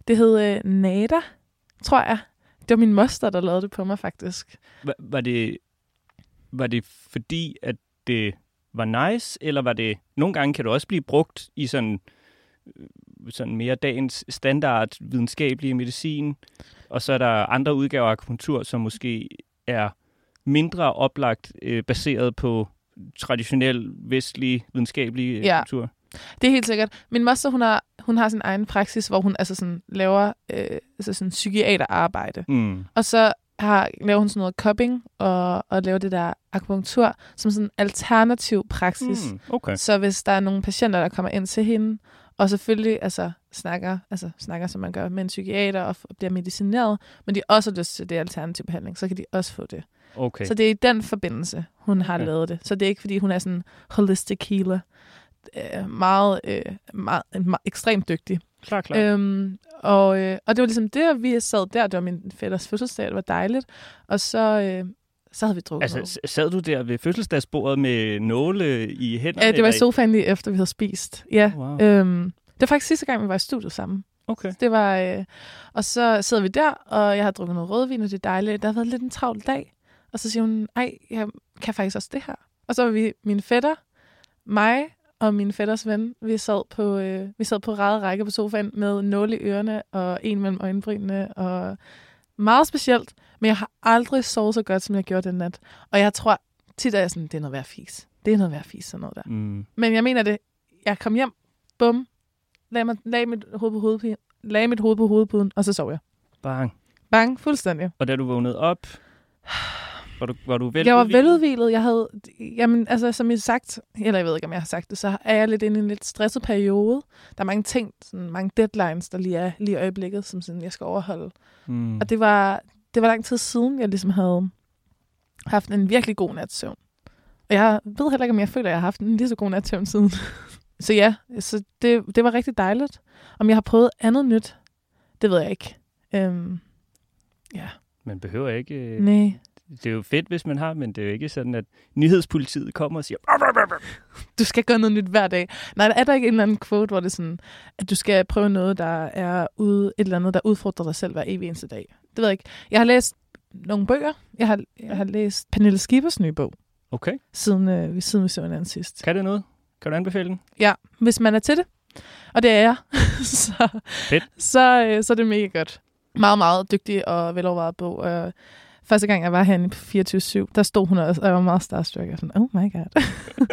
det hed øh, Nada, tror jeg. Det var min moster, der lavede det på mig, faktisk. Var, var, det, var det fordi, at det var nice, eller var det... Nogle gange kan det også blive brugt i sådan, øh, sådan mere dagens standard videnskabelige medicin, og så er der andre udgaver af akupunktur, som måske er mindre oplagt øh, baseret på traditionel vestlig videnskabelig Ja. ja. akupunktur. Det er helt sikkert. Min moster, hun har, hun har sin egen praksis, hvor hun altså sådan laver øh, altså sådan psykiaterarbejde. Mm. Og så har, laver hun sådan noget cupping og, og laver det der akupunktur som sådan en alternativ praksis. Mm. Okay. Så hvis der er nogle patienter, der kommer ind til hende, og selvfølgelig altså, snakker, altså, snakker, som man gør med en psykiater og bliver medicineret, men de også har lyst til det alternativ behandling, så kan de også få det. okay. Så det er i den forbindelse, hun har Okay. lavet det. Så det er ikke, fordi hun er sådan holistic healer. Øh, meget, øh, meget, meget, ekstremt dygtig. Klar, klar. Øhm, og, øh, og det var ligesom det, at vi sad der. Det var min fætters fødselsdag, det var dejligt. Og så, øh, så havde vi drukket Altså, sad du der ved fødselsdagsbordet med nåle i hænderne? Ja, det var i sofaen lige efter, vi havde spist. Ja. Wow. Øhm, det var faktisk sidste gang, vi var i studiet sammen. Okay. Det var, øh, og så sidder vi der, og jeg har drukket noget rødvin, og det er dejligt. Der har været lidt en travl dag. Og så siger hun, ej, jeg kan faktisk også det her. Og så var vi, min fætter, mig og min fætters ven, vi sad på, øh, vi sad på ræde række på sofaen med nåle i ørerne og en mellem øjenbrynene. Og meget specielt, men jeg har aldrig sovet så godt, som jeg gjorde den nat. Og jeg tror tit, at jeg sådan, det er noget værd fis. Det er noget værd fis, sådan noget der. Mm. Men jeg mener det, jeg kom hjem, bum, lagde, mig, lagde mit hoved på hovedpuden, lagde mit hoved på hovedpuden, og så sov jeg. Bang. Bang, fuldstændig. Og da du vågnede op, Var du, var du vel Jeg var veludvilet. Jeg havde, jamen, altså, som har sagt, eller jeg ved ikke, om jeg har sagt det, så er jeg lidt inde i en lidt stresset periode. Der er mange ting, sådan, mange deadlines, der lige er lige i øjeblikket, som sådan, jeg skal overholde. Mm. Og det var, det var lang tid siden, jeg ligesom havde haft en virkelig god nats søvn. Og jeg ved heller ikke, om jeg føler, at jeg har haft en lige så god nats søvn siden. så ja, så det, det var rigtig dejligt. Om jeg har prøvet andet nyt, det ved jeg ikke. Øhm, ja, Man behøver ikke... Øh, nej. det er jo fedt, hvis man har, men det er jo ikke sådan, at nyhedspolitiet kommer og siger... Du skal gøre noget nyt hver dag. Nej, er der ikke en eller anden quote, hvor det er sådan, at du skal prøve noget, der er ude, et eller andet, der udfordrer dig selv hver evig eneste dag? Det ved jeg ikke. Jeg har læst nogle bøger. Jeg har, jeg har læst Pernille Skibers nye bog, Okay, siden, øh, siden vi så hinanden sidst. kan det noget? Kan du anbefale den? Ja, hvis man er til det. Og det er jeg. så, Fedt. Så, øh, så er det mega godt. Meget, meget dygtig og velovervejet bog. Og første gang, jeg var herinde på 24-7, der stod hun også, og jeg var meget starstruck. Jeg sådan, oh my god.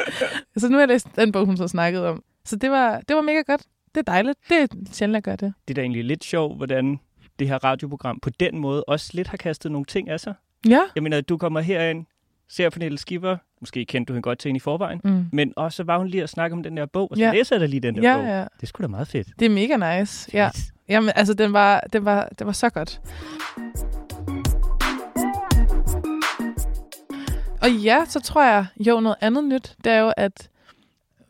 så nu har jeg læst den bog, hun så snakkede om. Så det var, det var mega godt. Det er dejligt. Det er sjældent, jeg gør det. Det er da egentlig lidt sjovt, hvordan det her radioprogram på den måde også lidt har kastet nogle ting af sig. Ja. Jeg mener, at du kommer herind, ser Pernille Skipper, måske kendte du hende godt til hende i forvejen, Mm. men også var hun lige at snakke om den der bog, og så Ja. læser jeg da lige den der Ja, bog. ja. Det er sgu da meget fedt. Det er mega nice. Ja. Fedt. Jamen, altså, den var, den var, den var så godt. Og ja, så tror jeg, jo, noget andet nyt, det er jo, at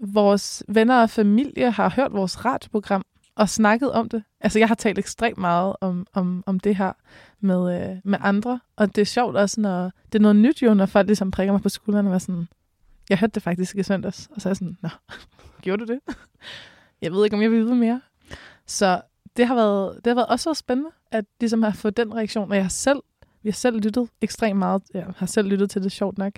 vores venner og familie har hørt vores radioprogram og snakket om det. Altså, jeg har talt ekstremt meget om, om, om det her med, øh, med andre, og det er sjovt også, når det er noget nyt jo, når folk ligesom prikker mig på skulderen og var sådan, jeg hørte det faktisk i søndags, og så er jeg sådan, nå, gjorde du det? jeg ved ikke, om jeg vil vide mere. Så det har været, det har været også været spændende, at ligesom har fået den reaktion, og jeg har selv, vi har selv lyttet ekstremt meget, jeg har selv lyttet til det sjovt nok.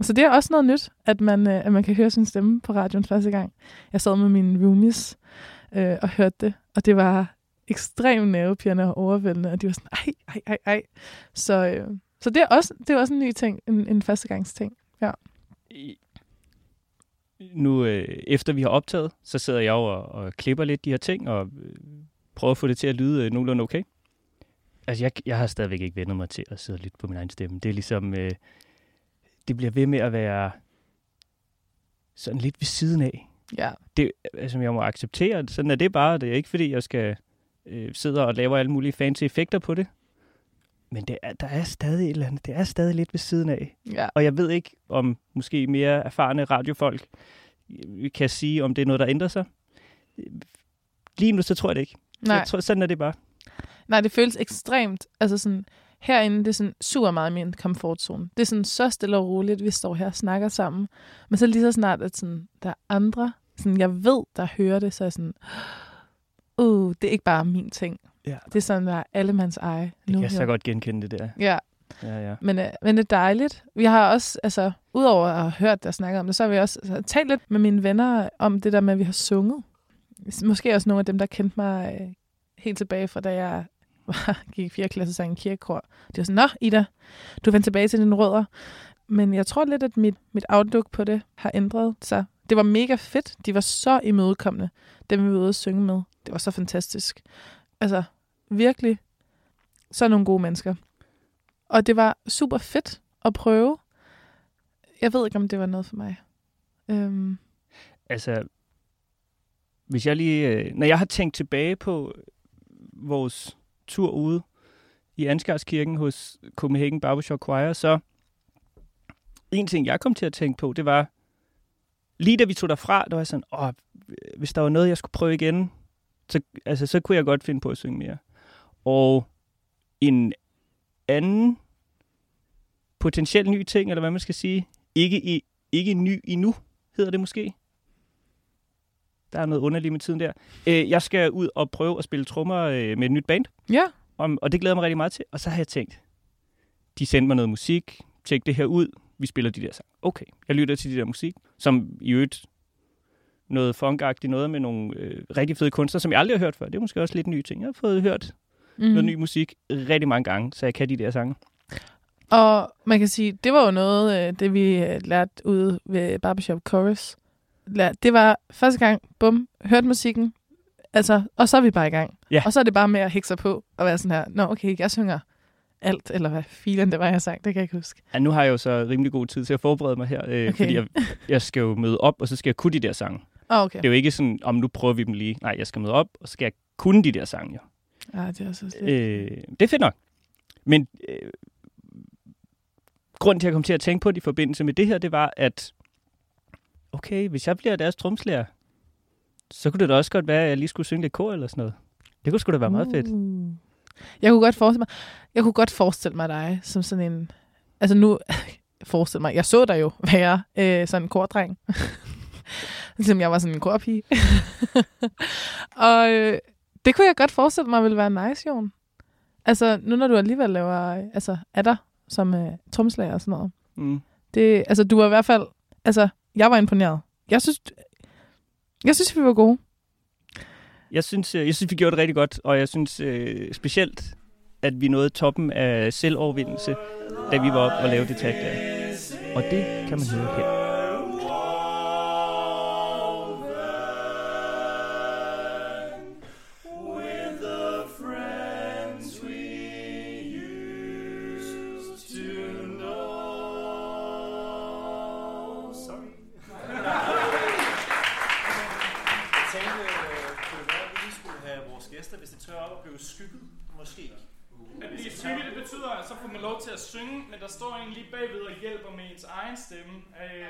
Så det er også noget nyt, at man, øh, at man kan høre sin stemme på radioen første gang. Jeg sad med mine roomies øh, og hørte det, og det var ekstremt nervepirrende og overvældende, og de var sådan, ej, ej, ej, ej. Så, øh, så det, er også, det er også en ny ting, en, en førstegangsting. Ja. Nu, øh, efter vi har optaget, så sidder jeg og, og klipper lidt de her ting, og øh, prøver at få det til at lyde øh, nogenlunde okay. Altså, jeg, jeg har stadigvæk ikke vendt mig til at sidde og lytte på min egen stemme. Det er ligesom, øh, det bliver ved med at være sådan lidt ved siden af. Ja, Det, altså, jeg må acceptere, sådan er det bare. Det er ikke, fordi jeg skal øh, sidde og lave alle mulige fancy effekter på det. Men det er, der er stadig et eller andet. Det er stadig lidt ved siden af. ja. Og jeg ved ikke, om måske mere erfarne radiofolk øh, kan sige, om det er noget, der ændrer sig. Lige nu, så tror jeg det ikke. Nej. Jeg tror, sådan er det bare. Nej, det føles ekstremt. Altså sådan, herinde, det er sådan super meget min komfortzone. Det er sådan så stille og roligt, vi står her og snakker sammen. Men så lige så snart, at sådan, der er andre, sådan, jeg ved, der hører det, så er jeg sådan, uh, det er ikke bare min ting. Ja. Det er sådan, der er allemands eje. Det nu kan jeg så godt genkende det der. Ja, Ja, ja. men, øh, men det er dejligt. Vi har også, altså, udover at have hørt dig snakke om det, så har vi også altså, talt lidt med mine venner om det der med, at vi har sunget. Måske også nogle af dem, der kendte mig øh, helt tilbage fra, da jeg gik i 4. klasse sang i kirkekor. Det var sådan, Nå, Ida, du vendte tilbage til dine rødder. Men jeg tror lidt, at mit, mit outlook på det har ændret sig. Det var mega fedt. De var så imødekommende, dem vi var ude at synge med. Det var så fantastisk. Altså, virkelig. Så nogle gode mennesker. Og det var super fedt at prøve. Jeg ved ikke, om det var noget for mig. Øhm, Altså, hvis jeg lige... Øh, når jeg har tænkt tilbage på vores tur ude i Ansgarskirken hos Copenhagen Barbershop Choir, så en ting, jeg kom til at tænke på, det var, lige da vi tog derfra, der var jeg sådan, åh, hvis der var noget, jeg skulle prøve igen, så, altså, så kunne jeg godt finde på at synge mere. Og en anden potentiel ny ting, eller hvad man skal sige, ikke, i, ikke ny endnu, hedder det måske. Der er noget underligt med tiden der. Øh, jeg skal ud og prøve at spille trommer øh, med et nyt band, ja, om, og det glæder jeg mig rigtig meget til. Og så har jeg tænkt, de sendte mig noget musik, tjek det her ud, vi spiller de der sange. Okay, jeg lytter til de der musik, som i øvrigt noget funkagtigt, noget med nogle øh, rigtig fede kunstnere, som jeg aldrig har hørt før. Det er måske også lidt en ny ting. Jeg har fået hørt mm. mm. noget ny musik rigtig mange gange, så jeg kan de der sange. Og man kan sige, det var jo noget, øh, det vi øh, lærte ude ved Barbershop Chorus. Det var første gang, bum, hørte musikken, altså, og så er vi bare i gang. Ja. Og så er det bare med at hække sig på og være sådan her, nå okay, jeg synger alt, eller hvad filen det var, jeg sang, det kan jeg ikke huske. Ja, nu har jeg jo så rimelig god tid til at forberede mig her, øh, Okay. fordi jeg, jeg skal jo møde op, og så skal jeg kunne de der sange. Oh, okay. Det er jo ikke sådan, om nu prøver vi dem lige. Nej, jeg skal møde op, og så skal jeg kunne de der sange. Jo. Ja, det er også lidt. Øh, det er fedt nok. Men øh, grunden til, at jeg kom til at tænke på det i forbindelse med det her, det var, at okay, hvis jeg bliver deres tromslærer, så kunne det da også godt være, at jeg lige skulle synge lidt kor eller sådan noget. Det kunne sgu da være meget fedt. Uh. Jeg kunne godt forestille mig, jeg kunne godt forestille mig dig som sådan en, altså nu, forestille mig, jeg så dig jo være øh, sådan en kordreng. Ligesom jeg var sådan en korpige. og øh, det kunne jeg godt forestille mig ville være nice, Jon. Altså, nu når du alligevel laver, altså, er der som øh, tromslager og sådan noget. Mm. Det, altså, du var i hvert fald, altså, jeg var imponeret. Jeg synes, jeg synes, vi var gode. Jeg synes, øh, jeg synes, vi gjorde det rigtig godt, og jeg synes øh, specielt, at vi nåede toppen af selvovervindelse, da vi var op og lavede det tag der. Og det kan man høre her. Der står en lige bagved og hjælper med ens egen stemme. Øh,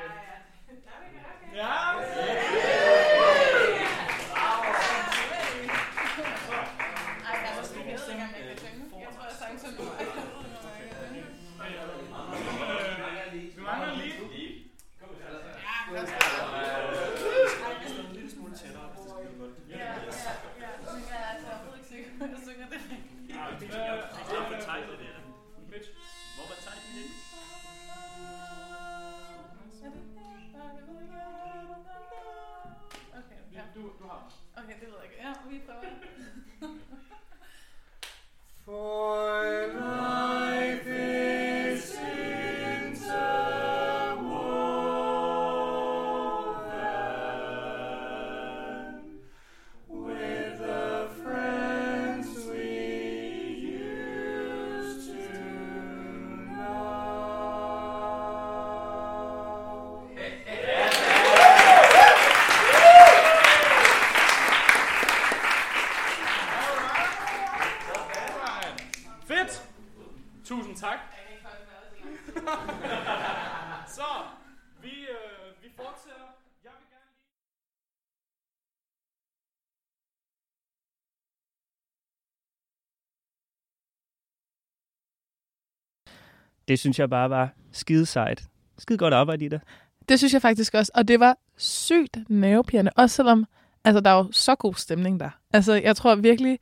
Det synes jeg bare var skide sejt. Skide godt arbejde i det. Det synes jeg faktisk også. Og det var sygt nervepirrende. Også selvom, altså der er jo så god stemning der. Altså jeg tror virkelig,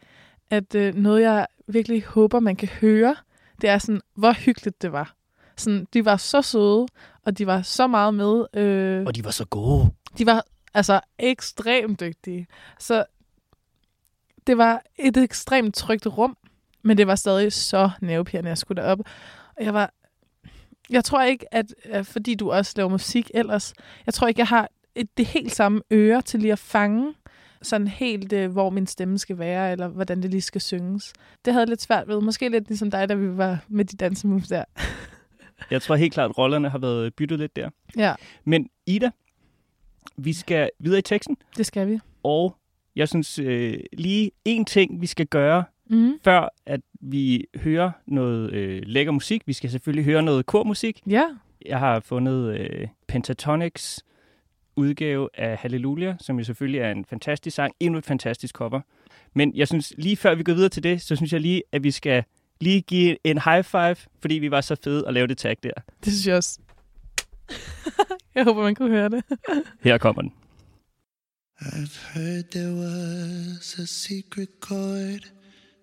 at øh, noget jeg virkelig håber, man kan høre, det er sådan, hvor hyggeligt det var. Sådan, de var så søde, og de var så meget med. Øh, Og de var så gode. de var altså ekstremt dygtige. Så det var et ekstremt trygt rum, men det var stadig så nervepirrende, jeg skulle derop. Og jeg var... Jeg tror ikke, at øh, fordi du også laver musik ellers, jeg tror ikke, jeg har et, det helt samme øre til lige at fange sådan helt, øh, hvor min stemme skal være, eller hvordan det lige skal synges. Det havde jeg lidt svært ved. Måske lidt ligesom dig, da vi var med de dansemoves der. Jeg tror helt klart, at rollerne har været byttet lidt der. Ja, Men Ida, vi skal videre i teksten, det skal vi. og jeg synes øh, lige en ting, vi skal gøre, Mm. før at vi hører noget øh, lækker musik. Vi skal selvfølgelig høre noget kormusik. Ja, Jeg har fundet øh, Pentatonics udgave af Halleluja, som jo selvfølgelig er en fantastisk sang. Endnu et fantastisk cover. Men jeg synes, lige før vi går videre til det, så synes jeg lige, at vi skal lige give en high five, fordi vi var så fede at lave det tag der. det synes jeg også. jeg håber, man kunne høre det. Her kommer den. I've heard there was a secret chord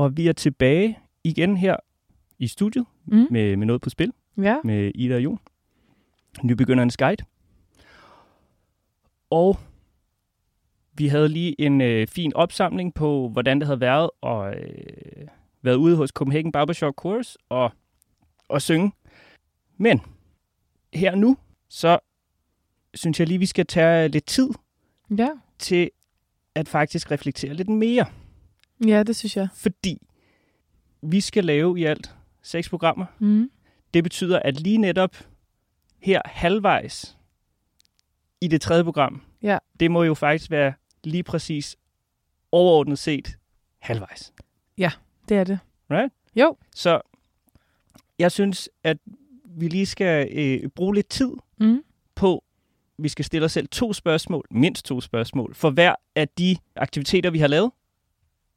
Og vi er tilbage igen her i studiet Mm. med, med noget på spil Ja. med Ida og Jon. Nybegyndernes guide. Og vi havde lige en øh, fin opsamling på, hvordan det havde været at øh, været ude hos Copenhagen Barbershop Chorus og, og synge. Men her nu, så synes jeg lige, vi skal tage lidt tid Ja. til at faktisk reflektere lidt mere. Ja, det synes jeg. Fordi vi skal lave i alt seks programmer. Mm. Det betyder, at lige netop her halvvejs i det tredje program, Ja. det må jo faktisk være lige præcis overordnet set halvvejs. Det er det. Right? Jo. Så jeg synes, at vi lige skal øh, bruge lidt tid Mm. på, vi skal stille os selv to spørgsmål, mindst to spørgsmål, for hver af de aktiviteter, vi har lavet.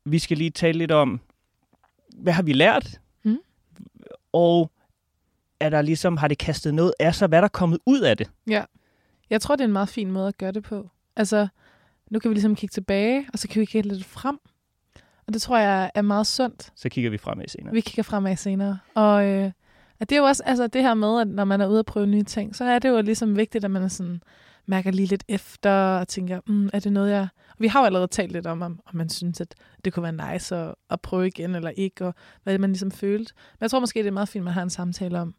Vi skal lige tale lidt om, hvad har vi lært? Mm. Og er der ligesom, har det kastet noget af sig? Hvad er der kommet ud af det? Jeg tror, det er en meget fin måde at gøre det på. Altså, nu kan vi ligesom kigge tilbage, og så kan vi kigge lidt frem. Og det tror jeg er meget sundt. Så kigger vi fremad senere. Vi kigger fremad senere. Og øh, at det er jo også altså, det her med, at når man er ude at prøve nye ting, så er det jo ligesom vigtigt, at man er sådan, mærker lige lidt efter og tænker, mm, er det noget, jeg... Og vi har jo allerede talt lidt om, om, man synes, at det kunne være nice at, at prøve igen eller ikke, og hvad man ligesom følte. Men jeg tror måske, det er meget fint, at man har en samtale om,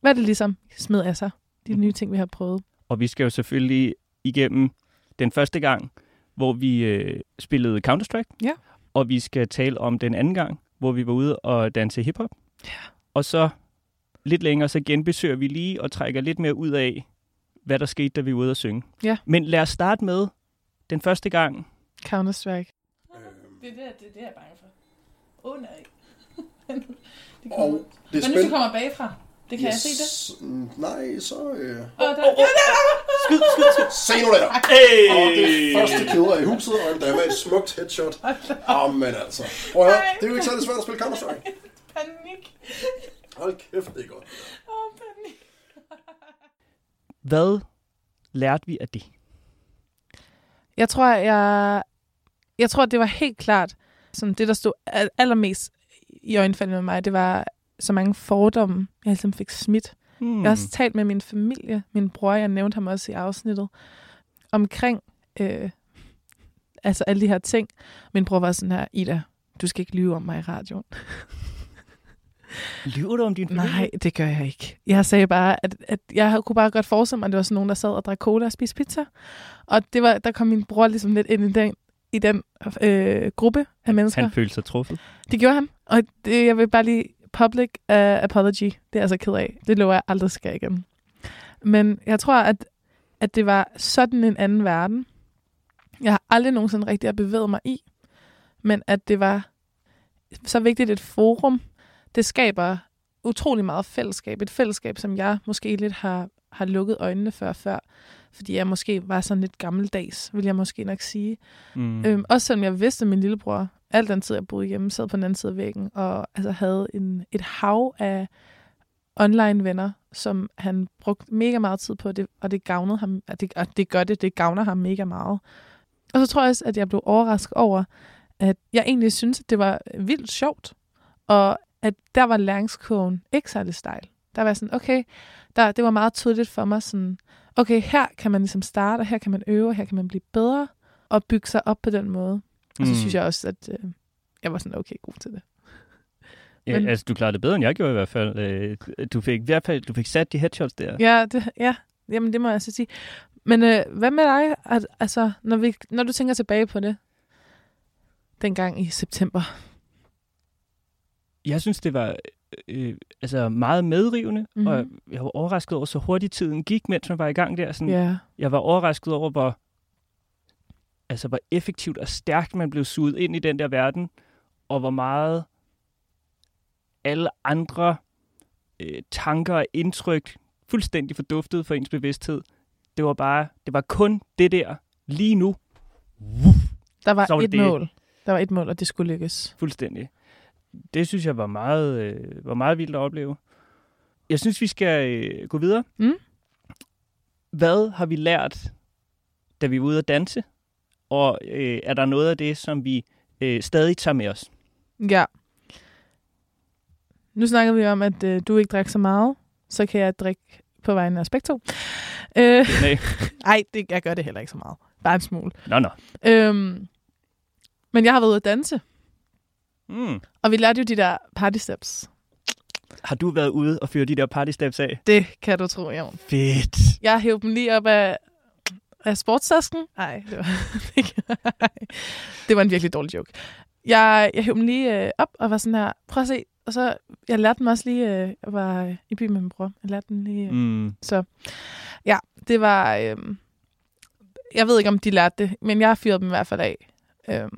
hvad er det ligesom smed af sig, de nye ting, vi har prøvet. Og vi skal jo selvfølgelig igennem den første gang, hvor vi øh, spillede Counter-Strike. Ja. Og vi skal tale om den anden gang, hvor vi var ude og danse hiphop. Ja. Og så lidt længere, så genbesøger vi lige og trækker lidt mere ud af, hvad der skete, da vi var ude at synge. Ja. Men lad os starte med den første gang. Counter-Strike. Øhm, Det er det, det, er det jeg er bange for. Åh oh, nej. det og det er Men hvis du kommer bagfra, det kan yes. jeg se det? Mm, Nej, så... Øh... Oh, der, oh, oh. Skyd, skyd, skyd. Se nu der. Hey! Og det første kill er i huset, og endda med et smukt headshot. Amen altså. Prøv at høre, det er jo ikke særlig svært at spille Counter-Strike. Panik. Hold kæft, det er godt. Hvad lærte vi af det? Jeg tror, jeg, jeg tror, det var helt klart, som det, der stod al- allermest i øjenfaldene med mig, det var så mange fordomme, jeg ligesom fik smidt. Hmm. Jeg har også talt med min familie, min bror, jeg nævnte ham også i afsnittet, omkring øh, altså alle de her ting. Min bror var sådan her, Ida, du skal ikke lyve om mig i radioen. Lyver du om din familie? Nej, det gør jeg ikke. Jeg sagde bare, at, at jeg kunne bare godt forestille mig, at det var sådan nogen, der sad og drak cola og spiste pizza. Og det var, der kom min bror ligesom lidt ind i den, i den øh, gruppe af mennesker. Han følte sig truffet. Det gjorde han. Og det, jeg vil bare lige public uh, apology. Det er jeg altså ked af. Det lover jeg aldrig skal igen. Men jeg tror, at, at det var sådan en anden verden. Jeg har aldrig nogensinde rigtig at bevæget mig i. Men at det var så vigtigt et forum, det skaber utrolig meget fællesskab. Et fællesskab, som jeg måske lidt har, har lukket øjnene for før. Fordi jeg måske var sådan lidt gammeldags, vil jeg måske nok sige. Mm. Øhm, også selvom jeg vidste, at min lillebror, al den tid, jeg boede hjemme, sad på den anden side af væggen, og altså, havde en, et hav af online venner, som han brugte mega meget tid på, det, og det gavnede ham, og det, og det gør det, det gavner ham mega meget. Og så tror jeg også, at jeg blev overrasket over, at jeg egentlig synes, at det var vildt sjovt, og at der var læringskurven ikke særlig stejl. Der var sådan, okay, der, det var meget tydeligt for mig, sådan, okay, her kan man ligesom starte, og her kan man øve, og her kan man blive bedre, og bygge sig op på den måde. Og så Mm. synes jeg også, at øh, jeg var sådan okay god til det. Ja, Men- altså, du klarede det bedre, end jeg gjorde i hvert fald. Øh, Du fik i hvert fald du fik sat de headshots der. Ja, det, ja. Jamen, det må jeg så sige. Men øh, hvad med dig? At, altså, når, vi, når du tænker tilbage på det, dengang i september. Jeg synes, det var øh, altså meget medrivende, Mhm. mm-hmm. og jeg var overrasket over, så hurtigt tiden gik, mens man var i gang der. Sådan, Ja. Jeg var overrasket over, hvor, altså, hvor effektivt og stærkt man blev suget ind i den der verden, og hvor meget alle andre øh, tanker og indtryk fuldstændig forduftede for ens bevidsthed. Det var bare, det var kun det der lige nu. Der var, var et det. mål. Der var et mål, og det skulle lykkes. Fuldstændig. Det synes jeg var meget, øh, var meget vildt at opleve. Jeg synes, vi skal øh, gå videre. Mm. Hvad har vi lært, da vi var ude at danse? Og øh, er der noget af det, som vi øh, stadig tager med os? Ja. nu snakker vi om, at øh, du ikke drikker så meget. Så kan jeg drikke på vegne af Spektro. Øh, Nej. Ej, det, jeg gør det heller ikke så meget. Bare en smule. Nå, nå. Øhm, men jeg har været ude at danse. Mm. Og vi lærte jo de der party steps. Har du været ude og fyre de der party steps af? Det kan du tro, ja. Fedt. Jeg hævde dem lige op af, af sportstasken. Nej, det var, det var en virkelig dårlig joke. Jeg, jeg hævde dem lige øh, op og var sådan her, prøv at se. Og så, jeg lærte dem også lige, øh, jeg var øh, i byen med min bror. Jeg lærte dem lige. Øh. Mm. Så ja, det var, øh, jeg ved ikke, om de lærte det, men jeg fyrede dem i hvert fald af. Øh,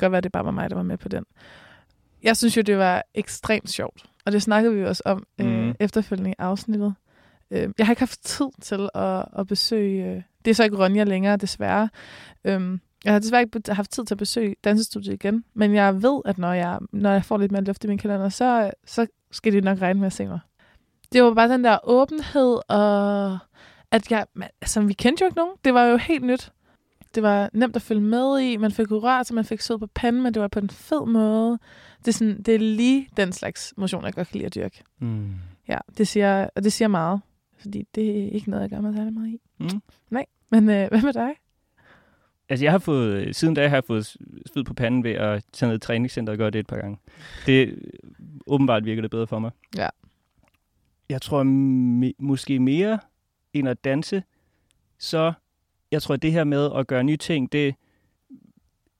kan godt være, det bare var mig, der var med på den. Jeg synes jo, det var ekstremt sjovt. Og det snakkede vi også om øh, Mhm. efterfølgende i afsnittet. Øh, jeg har ikke haft tid til at, at besøge... Øh, det er så ikke Ronja længere, desværre. Øhm, jeg har desværre ikke haft tid til at besøge dansestudiet igen, men jeg ved, at når jeg, når jeg får lidt mere luft i min kalender, så, så skal de nok regne med at se mig. Det var bare den der åbenhed, og at jeg, man, altså, vi kendte jo ikke nogen. Det var jo helt nyt. Det var nemt at følge med i. Man fik rørt, så man fik sød på panden, men det var på en fed måde. Det er, sådan, det er lige den slags motion, jeg godt kan lide at dyrke. Mm. Ja, det siger, og det siger meget. Fordi det er ikke noget, jeg gør mig særlig meget i. Mm. Nej, men øh, hvad med dig? Altså, jeg har fået, siden da har jeg fået sved på panden ved at tage ned i træningscenter og gøre det et par gange. Det åbenbart virker det bedre for mig. Ja. Jeg tror me- måske mere end at danse, så jeg tror, at det her med at gøre nye ting, det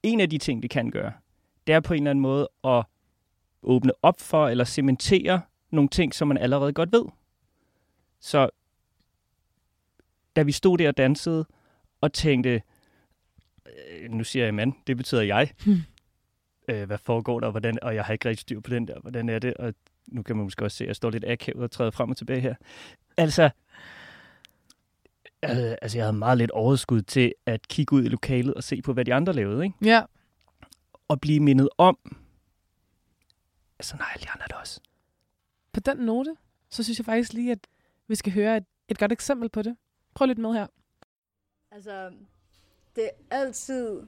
en af de ting, det kan gøre, det er på en eller anden måde at åbne op for eller cementere nogle ting, som man allerede godt ved. Så da vi stod der og dansede og tænkte, øh, nu siger jeg mand, det betyder jeg. Hmm. Øh, hvad foregår der, og, hvordan, og jeg har ikke rigtig styr på den der, hvordan er det, og nu kan man måske også se, at jeg står lidt akavet og træder frem og tilbage her. Altså, øh, altså jeg havde meget lidt overskud til at kigge ud i lokalet og se på, hvad de andre lavede, ikke? Ja. Og blive mindet om, altså nej, de andre det også. På den note, så synes jeg faktisk lige, at vi skal høre et, et godt eksempel på det. Prøv lidt med her. Altså, det er altid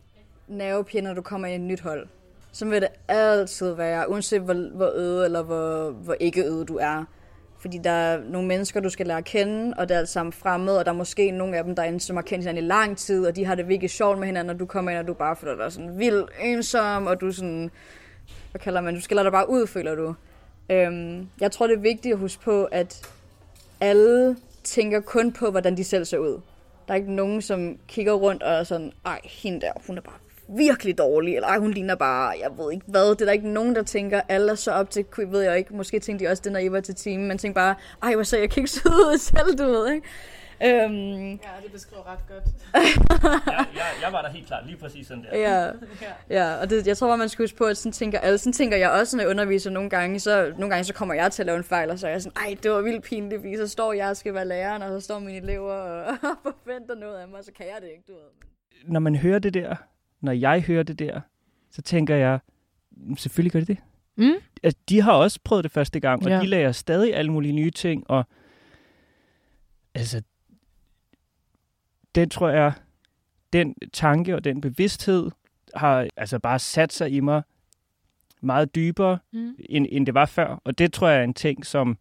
nervepige, når du kommer i et nyt hold. Så vil det altid være, uanset hvor, hvor øde eller hvor, hvor ikke øde du er. Fordi der er nogle mennesker, du skal lære at kende, og det er alt sammen fremmed, og der er måske nogle af dem, der er, som har kendt hinanden i lang tid, og de har det virkelig sjovt med hinanden, og du kommer ind, og du bare føler dig sådan vildt ensom, og du sådan, hvad kalder man, du skiller dig bare ud, føler du. Øhm, jeg tror, det er vigtigt at huske på, at alle tænker kun på, hvordan de selv ser ud. Der er ikke nogen, som kigger rundt og er sådan, ej, hende der, hun er bare virkelig dårlig, eller ej, hun ligner bare, jeg ved ikke hvad. Det er der ikke nogen, der tænker, alle er så op til, ved jeg ikke, måske tænkte de også det, når I var til team, man tænker bare, ej, hvor så jeg kan ikke se ud selv, du ved, ikke? Øhm, Ja, det beskriver ret godt. jeg, jeg, jeg var der helt klart, lige præcis sådan der. Ja, ja og det, jeg tror bare, man skal huske på, at sådan tænker alle. Sådan tænker jeg også, når jeg underviser nogle gange. Så, nogle gange så kommer jeg til at lave en fejl, og så er jeg sådan, ej, det var vildt pinligt, fordi så står jeg og skal være læreren, og så står mine elever og forventer noget af mig, så kan jeg det ikke, du ved. Når man hører det der, når jeg hører det der, så tænker jeg, "Mm, selvfølgelig gør det det. Mm? Altså, de har også prøvet det første gang, og Ja. de lærer stadig alle mulige nye ting, og altså, den tror jeg, den tanke og den bevidsthed har altså bare sat sig i mig meget dybere, Mm. end, end det var før. Og det tror jeg er en ting, som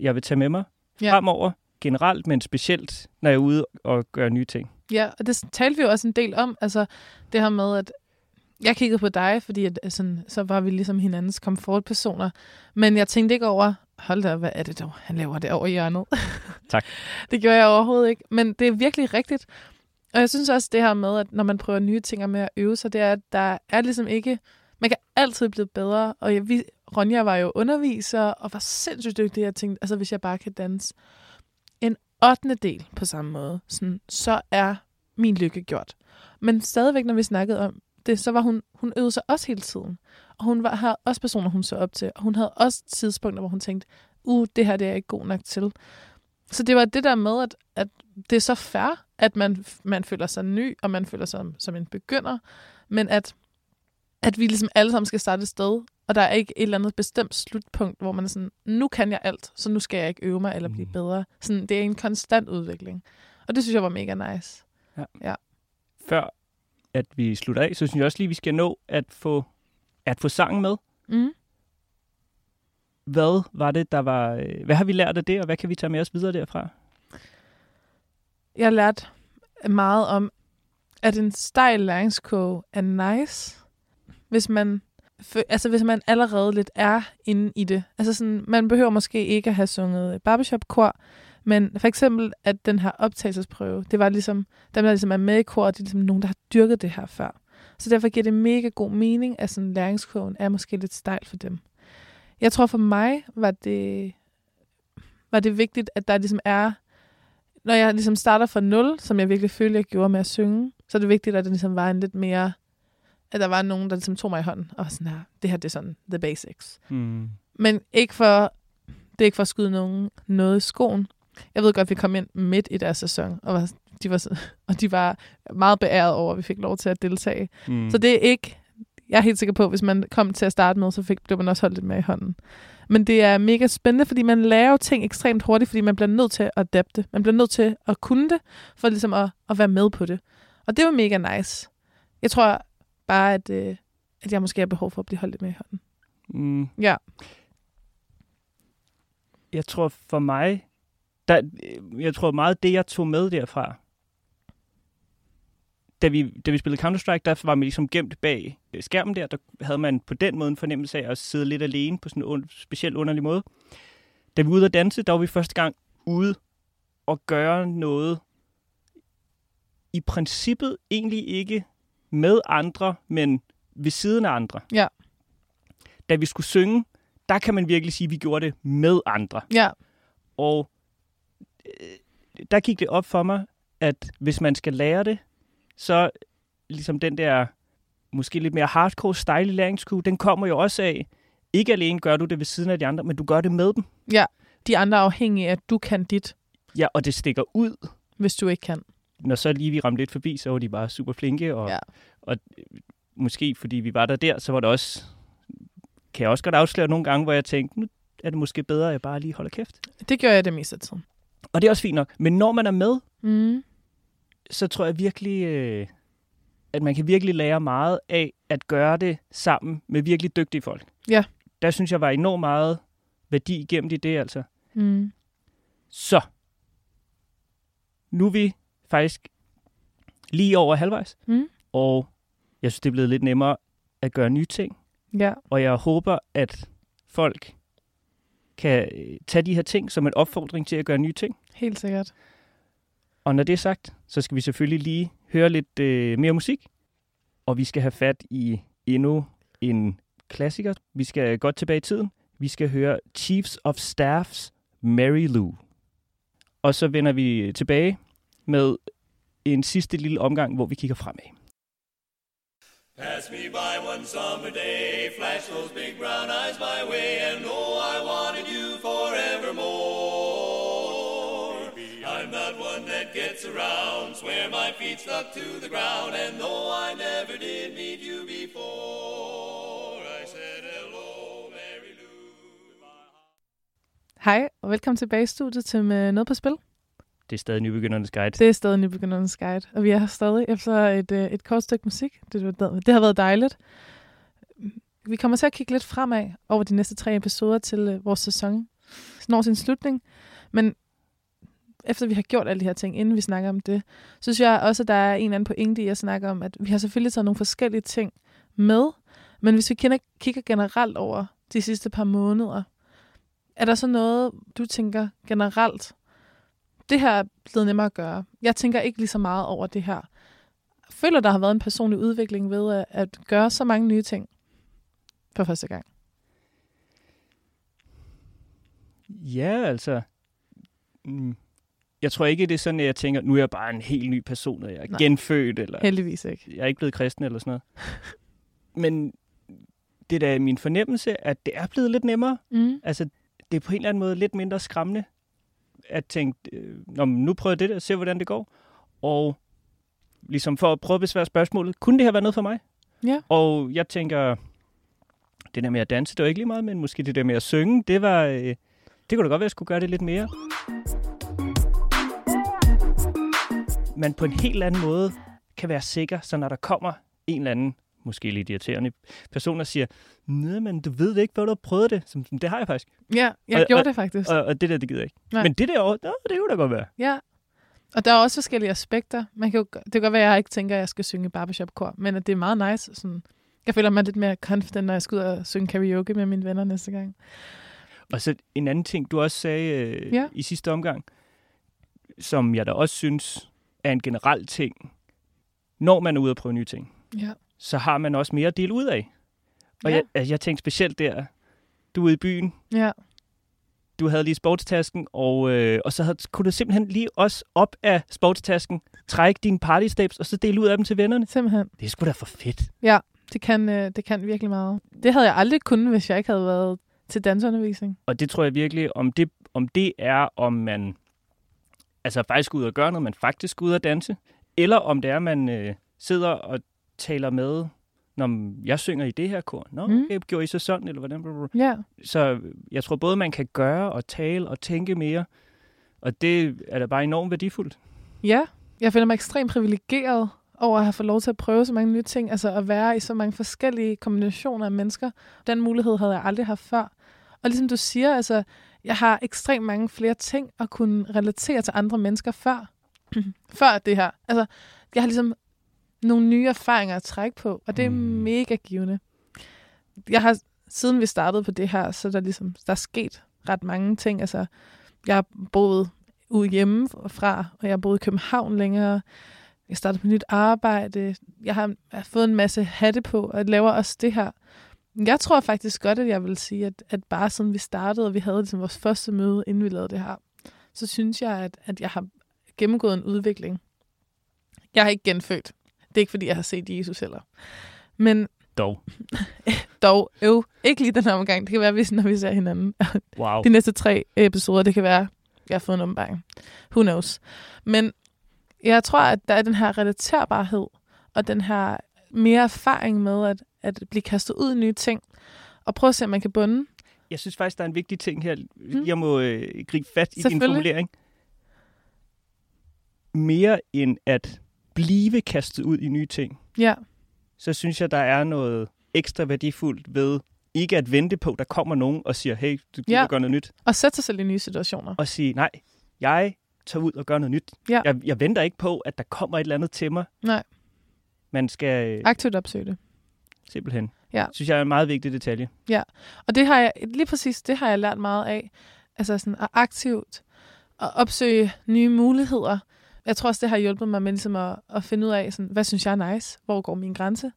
jeg vil tage med mig ja. fremover, generelt, men specielt, når jeg er ude og gør nye ting. Ja, og det talte vi jo også en del om. Altså det her med, at jeg kiggede på dig, fordi at, øh, sådan, så var vi ligesom hinandens komfortpersoner. Men jeg tænkte ikke over, hold da, hvad er det dog, han laver det over i hjørnet. Tak. det gjorde jeg overhovedet ikke. Men det er virkelig rigtigt. Og jeg synes også det her med, at når man prøver nye ting og med at øve sig, det er, at der er ligesom ikke... Man kan altid blive bedre. Og jeg, vi, Ronja var jo underviser og var sindssygt dygtig. Jeg tænkte, altså hvis jeg bare kan danse 8. del på samme måde, sådan, så er min lykke gjort. Men stadigvæk, når vi snakkede om det, så var hun, hun øvede sig også hele tiden. Og hun var, havde også personer, hun så op til. Og hun havde også tidspunkter, hvor hun tænkte, uh, det her det er jeg ikke god nok til. Så det var det der med, at, at det er så fair, at man, man føler sig ny, og man føler sig som, som en begynder, men at, at vi ligesom alle sammen skal starte et sted, og der er ikke et eller andet bestemt slutpunkt, hvor man er sådan, nu kan jeg alt, så nu skal jeg ikke øve mig eller blive bedre. Sådan, det er en konstant udvikling. Og det synes jeg var mega nice. Ja. ja. Før at vi slutter af, så synes jeg også lige, vi skal nå at få, at få sangen med. Mm. hvad var det, der var... Øh, hvad har vi lært af det, og hvad kan vi tage med os videre derfra? Jeg har lært meget om, at en stejl læringskurve er nice, hvis man, altså hvis man allerede lidt er inde i det. Altså sådan, man behøver måske ikke at have sunget barbershop-kor, men for eksempel, at den her optagelsesprøve, det var ligesom, dem der ligesom er med i kor, det er ligesom nogen, der har dyrket det her før. Så derfor giver det mega god mening, at sådan læringskurven er måske lidt stejl for dem. Jeg tror for mig var det, var det vigtigt, at der ligesom er, når jeg ligesom starter fra nul, som jeg virkelig følte, jeg gjorde med at synge, så er det vigtigt, at det ligesom var en lidt mere, at der var nogen, der ligesom tog mig i hånden, og var sådan her, det her det er sådan the basics. Mm. Men ikke for, det er ikke for at skyde nogen noget i skoen. Jeg ved godt, vi kom ind midt i deres sæson, og, var, de, var, og de var meget beæret over, at vi fik lov til at deltage. Mm. Så det er ikke, jeg er helt sikker på, at hvis man kom til at starte med, så fik, blev man også holdt lidt med i hånden. Men det er mega spændende, fordi man lærer jo ting ekstremt hurtigt, fordi man bliver nødt til at adapte. Man bliver nødt til at kunne det, for ligesom at, at være med på det. Og det var mega nice. Jeg tror bare, at, øh, at jeg måske har behov for at blive holdt lidt med i hånden. Mm. Ja. Jeg tror for mig, der, jeg tror meget det, jeg tog med derfra, da vi, da vi spillede Counter-Strike, der var man ligesom gemt bag øh, skærmen der, der havde man på den måde en fornemmelse af at sidde lidt alene på sådan en un- speciel underlig måde. Da vi var ude at danse, der var vi første gang ude og gøre noget i princippet egentlig ikke med andre, men ved siden af andre. Ja. Da vi skulle synge, der kan man virkelig sige, at vi gjorde det med andre. Ja. Og øh, der gik det op for mig, at hvis man skal lære det, så ligesom den der måske lidt mere hardcore style læringskurve, den kommer jo også af, ikke alene gør du det ved siden af de andre, men du gør det med dem. Ja, de andre er afhængige af, at du kan dit, Ja, og det stikker ud. hvis du ikke kan. Når så lige vi ramte lidt forbi, så var de bare super flinke, og, Ja. og øh, måske fordi vi var der der, så var det også, kan jeg også godt afsløre nogle gange, hvor jeg tænkte, nu er det måske bedre, at jeg bare lige holder kæft. Det gør jeg det meste af tiden. Og det er også fint nok. Men når man er med, Mm. så tror jeg virkelig, øh, at man kan virkelig lære meget af at gøre det sammen med virkelig dygtige folk. Ja. Der synes jeg var enormt meget værdi igennem i det, altså. Mm. Så, nu er vi faktisk lige over halvvejs, Mm. og jeg synes, det er blevet lidt nemmere at gøre nye ting. Ja. Og jeg håber, at folk kan øh, tage de her ting som en opfordring til at gøre nye ting. Helt sikkert. Og når det er sagt, så skal vi selvfølgelig lige høre lidt øh, mere musik. Og vi skal have fat i endnu en klassiker. Vi skal godt tilbage i tiden. Vi skal høre Chiefs of Staffs Mary Lou. Og så vender vi tilbage med en sidste lille omgang, hvor vi kigger fremad. Pass me by one summer day, flash those big brown eyes my way, and oh, I wanted you forevermore. I'm not one that gets around, swear my feet stuck to the ground, and though I never did meet you before, I said hello, Mary Lou. Hej, og velkommen tilbage i studiet til med noget på spil. Det er stadig nybegyndernes guide. Det er stadig Nybegyndernes Guide, og vi er her stadig efter et, øh, et kort stykke musik. Det, det, har været dejligt. Vi kommer til at kigge lidt fremad over de næste tre episoder til øh, vores sæson. Når sin slutning. Men efter vi har gjort alle de her ting, inden vi snakker om det, så synes jeg også, at der er en eller anden pointe i at snakke om, at vi har selvfølgelig taget nogle forskellige ting med, men hvis vi kender, kigger generelt over de sidste par måneder, er der så noget, du tænker generelt, det her er blevet nemmere at gøre. Jeg tænker ikke lige så meget over det her. Jeg føler, der har været en personlig udvikling ved at, at gøre så mange nye ting for første gang. Ja, altså... Mm, jeg tror ikke, det er sådan, at jeg tænker, nu er jeg bare en helt ny person, og jeg er Nej. genfødt, eller Heldigvis ikke. jeg er ikke blevet kristen eller sådan noget. Men det er da min fornemmelse, at det er blevet lidt nemmere. Mm. Altså, det er på en eller anden måde lidt mindre skræmmende at tænke, øh, nu prøver jeg det der, se hvordan det går. Og ligesom for at prøve at besvære spørgsmålet, kunne det her være noget for mig? Ja. Og jeg tænker, det der med at danse, det var ikke lige meget, men måske det der med at synge, det var, øh, det kunne da godt være, at jeg skulle gøre det lidt mere. Man på en helt anden måde kan være sikker, så når der kommer en eller anden måske lidt irriterende personer siger, nej, men du ved ikke, hvor du har prøvet det. Som, det har jeg faktisk. Ja, jeg Og- gjorde og- det faktisk. Og, og det der, det gider jeg ikke. Nej. Men det der, nå, det kunne da godt være. Ja. Og der er også forskellige aspekter. Man kan jo, det kan godt være, at jeg ikke tænker, at jeg skal synge barbershop-kor, men at det er meget nice. Sådan, jeg føler mig lidt mere confident, når jeg skal ud og synge karaoke med mine venner næste gang. Og så en anden ting, du også sagde øh, Ja. i sidste omgang, som jeg da også synes er en generel ting, når man er ude at prøve nye ting, Ja. Så har man også mere at dele ud af. Og Ja. jeg, altså, jeg tænkte specielt der, du er ude i byen, Ja. du havde lige sportstasken, og, øh, og så havde, kunne du simpelthen lige også op af sportstasken trække dine party steps, og så dele ud af dem til vennerne. Simpelthen. Det er sgu da for fedt. Ja, det kan, øh, det kan virkelig meget. Det havde jeg aldrig kunnet, hvis jeg ikke havde været til dansundervisning. Og det tror jeg virkelig, om det, om det er, om man altså faktisk ud og gør noget, man faktisk ud og danse, eller om det er, man øh, sidder og taler med, når jeg synger i det her kor. Nå, Mm. okay, gjorde I så sådan, eller hvordan? Ja. Så jeg tror både, man kan gøre og tale og tænke mere, og det er da bare enormt værdifuldt. Ja, jeg føler mig ekstremt privilegeret over at have fået lov til at prøve så mange nye ting, altså at være i så mange forskellige kombinationer af mennesker. Den mulighed havde jeg aldrig haft før. Og ligesom du siger, altså, jeg har ekstremt mange flere ting at kunne relatere til andre mennesker før. før det her. Altså, jeg har ligesom nogle nye erfaringer at trække på, og det er mm. mega givende. Jeg har, siden vi startede på det her, så er der ligesom, der er sket ret mange ting. Altså, jeg har boet ude hjemme fra, og jeg har boet i København længere. Jeg startede på nyt arbejde. Jeg har, jeg har fået en masse hatte på, og laver også det her. Jeg tror faktisk godt, at jeg vil sige, at, at bare siden vi startede, og vi havde ligesom vores første møde, inden vi lavede det her, så synes jeg, at, at jeg har gennemgået en udvikling. Jeg har ikke genfødt. Det er ikke, fordi jeg har set Jesus heller. Men Dog. dog, øv, ikke lige den her omgang. Det kan være, hvis, når vi ser hinanden. Wow. De næste tre episoder, det kan være, jeg har fået en åbenbaring. Who knows? Men jeg tror, at der er den her relaterbarhed, og den her mere erfaring med at, at blive kastet ud i nye ting, og prøve at se, om man kan bunde. Jeg synes faktisk, der er en vigtig ting her. Jeg må øh, gribe fat i din formulering. Mere end at blive kastet ud i nye ting, Ja, så synes jeg, der er noget ekstra værdifuldt ved ikke at vente på, at der kommer nogen og siger, hey, du gider Ja. gøre noget nyt. og sætte sig selv i nye situationer. Og sige, nej, jeg tager ud og gør noget nyt. Ja. Jeg, jeg venter ikke på, at der kommer et eller andet til mig. Nej, Man skal øh, aktivt opsøge det. simpelthen. Ja. Synes jeg er en meget vigtig detalje. Ja, og det har jeg, lige præcis det har jeg lært meget af. Altså sådan at aktivt at opsøge nye muligheder. Jeg tror også, det har hjulpet mig med ligesom at, at finde ud af, sådan, hvad synes jeg er nice? Hvor går min grænse?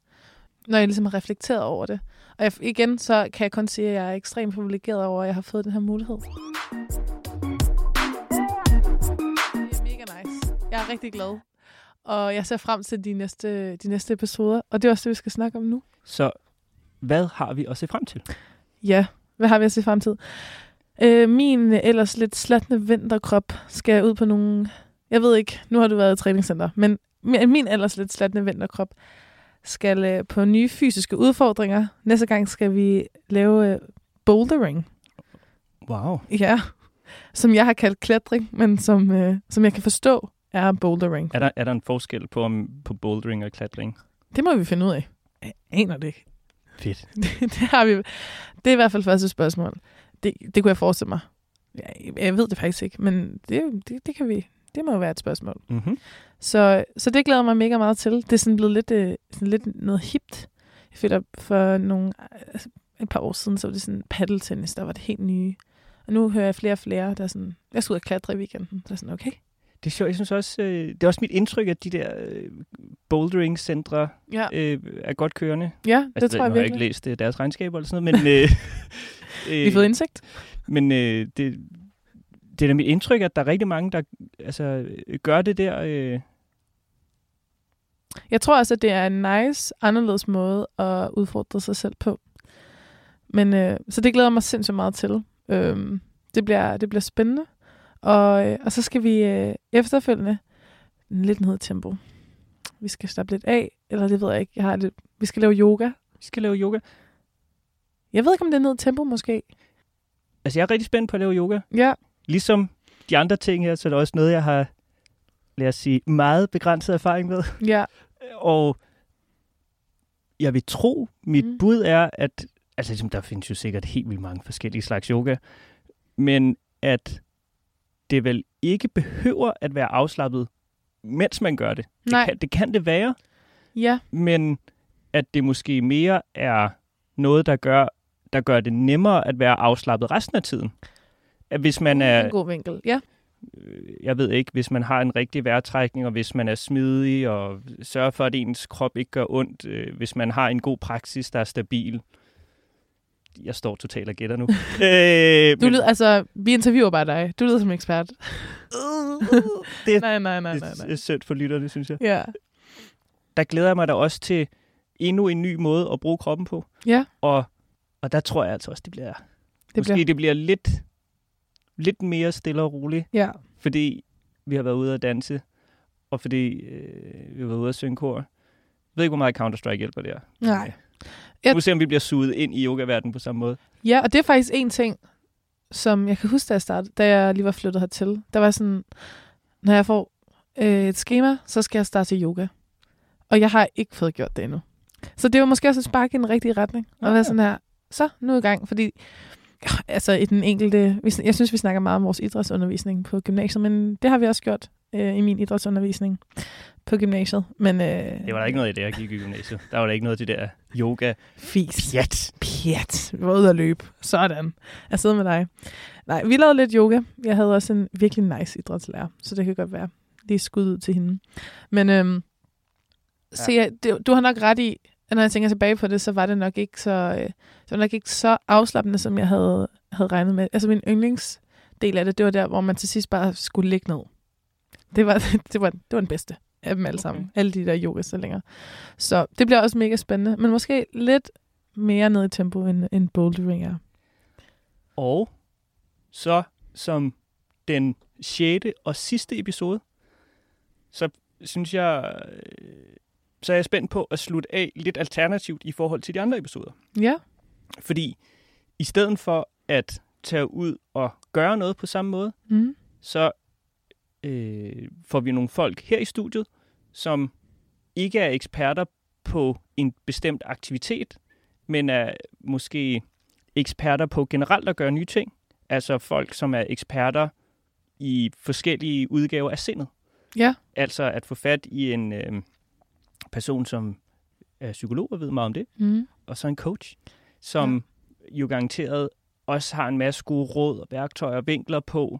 Når jeg ligesom har reflekteret over det. Og jeg, igen, så kan jeg kun sige, at jeg er ekstremt privilegeret over, at jeg har fået den her mulighed. Det er mega nice. Jeg er rigtig glad. Og jeg ser frem til de næste, de næste episoder. Og det er også det, vi skal snakke om nu. Så hvad har vi at se frem til? Ja, hvad har vi at se fremtid? Øh, min ellers lidt slatne vinterkrop skal ud på nogle... Jeg ved ikke, nu har du været i træningscenter, men min ellers lidt slatne vinterkrop skal øh, på nye fysiske udfordringer. Næste gang skal vi lave øh, bouldering. Wow. Ja, som jeg har kaldt klatring, men som, øh, som jeg kan forstå er bouldering. Er der, er der en forskel på, om, på bouldering og klatring? Det må vi finde ud af. Jeg aner det ikke. Fedt. det, det har vi. Det er i hvert fald første spørgsmål. Det, det kunne jeg forestille mig. Jeg, jeg ved det faktisk ikke, men det, det, det kan vi. Det må jo være et spørgsmål. Mm-hmm. Så, så det glæder mig mega meget til. Det er sådan blevet lidt, øh, sådan lidt noget hipt. Jeg føler, for nogle, altså, et par år siden, så var det sådan paddeltennis, der var det helt nye. Og nu hører jeg flere og flere, der er sådan, jeg skal ud og klatre i weekenden. Så er sådan, okay. Det er sjovt. Jeg synes også, øh, det er også mit indtryk, at de der øh, bouldering-centre Ja. øh, er godt kørende. Ja, det altså, tror jeg har jeg virkelig. ikke læst øh, deres regnskaber eller sådan noget, men... Øh, Vi har fået indsigt. Men øh, det, det er da mit indtryk, at der er rigtig mange, der altså, øh, gør det der. Øh, Jeg tror også, at det er en nice, anderledes måde at udfordre sig selv på. Men øh, så det glæder mig sindssygt meget til. Øhm, det, bliver, det bliver spændende. Og, øh, og så skal vi øh, efterfølgende lidt ned i tempo. Vi skal stoppe lidt af, eller det ved jeg ikke. Jeg har lidt, vi skal lave yoga. Vi skal lave yoga. Jeg ved ikke, om det er ned i tempo måske. altså, jeg er rigtig spændt på at lave yoga. Ja, Ligesom de andre ting her, så er det også noget, jeg har, lad os sige, meget begrænset erfaring med. ja, Og jeg vil tro, mit Mm. bud er, at altså, ligesom, der findes jo sikkert helt vildt mange forskellige slags yoga, men at det vel ikke behøver at være afslappet, mens man gør det. Det Nej. kan, det kan det være, Ja, men at det måske mere er noget, der gør, der gør det nemmere at være afslappet resten af tiden. At hvis man er, en god vinkel. Ja, øh, jeg ved ikke, hvis man har en rigtig vejrtrækning, og hvis man er smidig, og sørger for, at ens krop ikke gør ondt, øh, hvis man har en god praksis, der er stabil. Jeg står totalt og gætter nu. øh, du lyder, altså, vi interviewer bare dig. Du lyder som ekspert. det, nej, nej, nej, det nej, nej. er synd for lytterne, synes jeg. Ja, Der glæder jeg mig da også til endnu en ny måde at bruge kroppen på. ja, Og, og der tror jeg altså også, det bliver, det måske bliver... det bliver lidt, lidt mere stille og roligt. Ja, fordi vi har været ude at danse, og fordi øh, vi har været ude at synge kor. Jeg ved ikke, hvor meget Counter-Strike hjælper der. nej. Jeg... Jeg- Nu se, om vi bliver suget ind i yogaverdenen på samme måde. Ja, og det er faktisk en ting, som jeg kan huske, da jeg startede, da jeg lige var flyttet hertil. Der var sådan, når jeg får øh, et schema, så skal jeg starte til yoga. Og jeg har ikke fået gjort det endnu. Så det var måske også et spark i den rigtige retning. Og Ah. være sådan her, så nu i gang. Fordi altså i den enkelte, jeg synes, vi snakker meget om vores idrætsundervisning på gymnasiet, men det har vi også gjort øh, i min idrætsundervisning på gymnasiet. Men, øh, Det var der ikke noget i det, jeg gik i gymnasiet. Der var der ikke noget til det der yoga. Fis. Pjat. Pjat. Vi var ude at løbe. Sådan. Jeg sidder med dig. Nej, vi lavede lidt yoga. Jeg havde også en virkelig nice idrætslærer, så det kan godt være. Lige skud ud til hende. Men se, ja. du, du har nok ret i, at når jeg tænker tilbage på det, så var det nok ikke så, øh, det var nok ikke så afslappende, som jeg havde, havde regnet med. Altså min yndlingsdel af det, det var der, hvor man til sidst bare skulle ligge ned. Det var, det var, det var den bedste af dem alle sammen. Okay. Alle de der yogastillinger. Så det bliver også mega spændende. Men måske lidt mere ned i tempo, end, end bouldering er. Og så som den sjette og sidste episode, så synes jeg, øh, så er jeg spændt på at slutte af lidt alternativt i forhold til de andre episoder. Ja. Fordi i stedet for at tage ud og gøre noget på samme måde, Mm. så øh, får vi nogle folk her i studiet, som ikke er eksperter på en bestemt aktivitet, men er måske eksperter på generelt at gøre nye ting. Altså folk, som er eksperter i forskellige udgaver af sindet. Ja. Altså at få fat i en øh, person, som er psykolog og ved meget om det, Mm. og så en coach, som ja. jo garanteret også har en masse gode råd og værktøjer og vinkler på,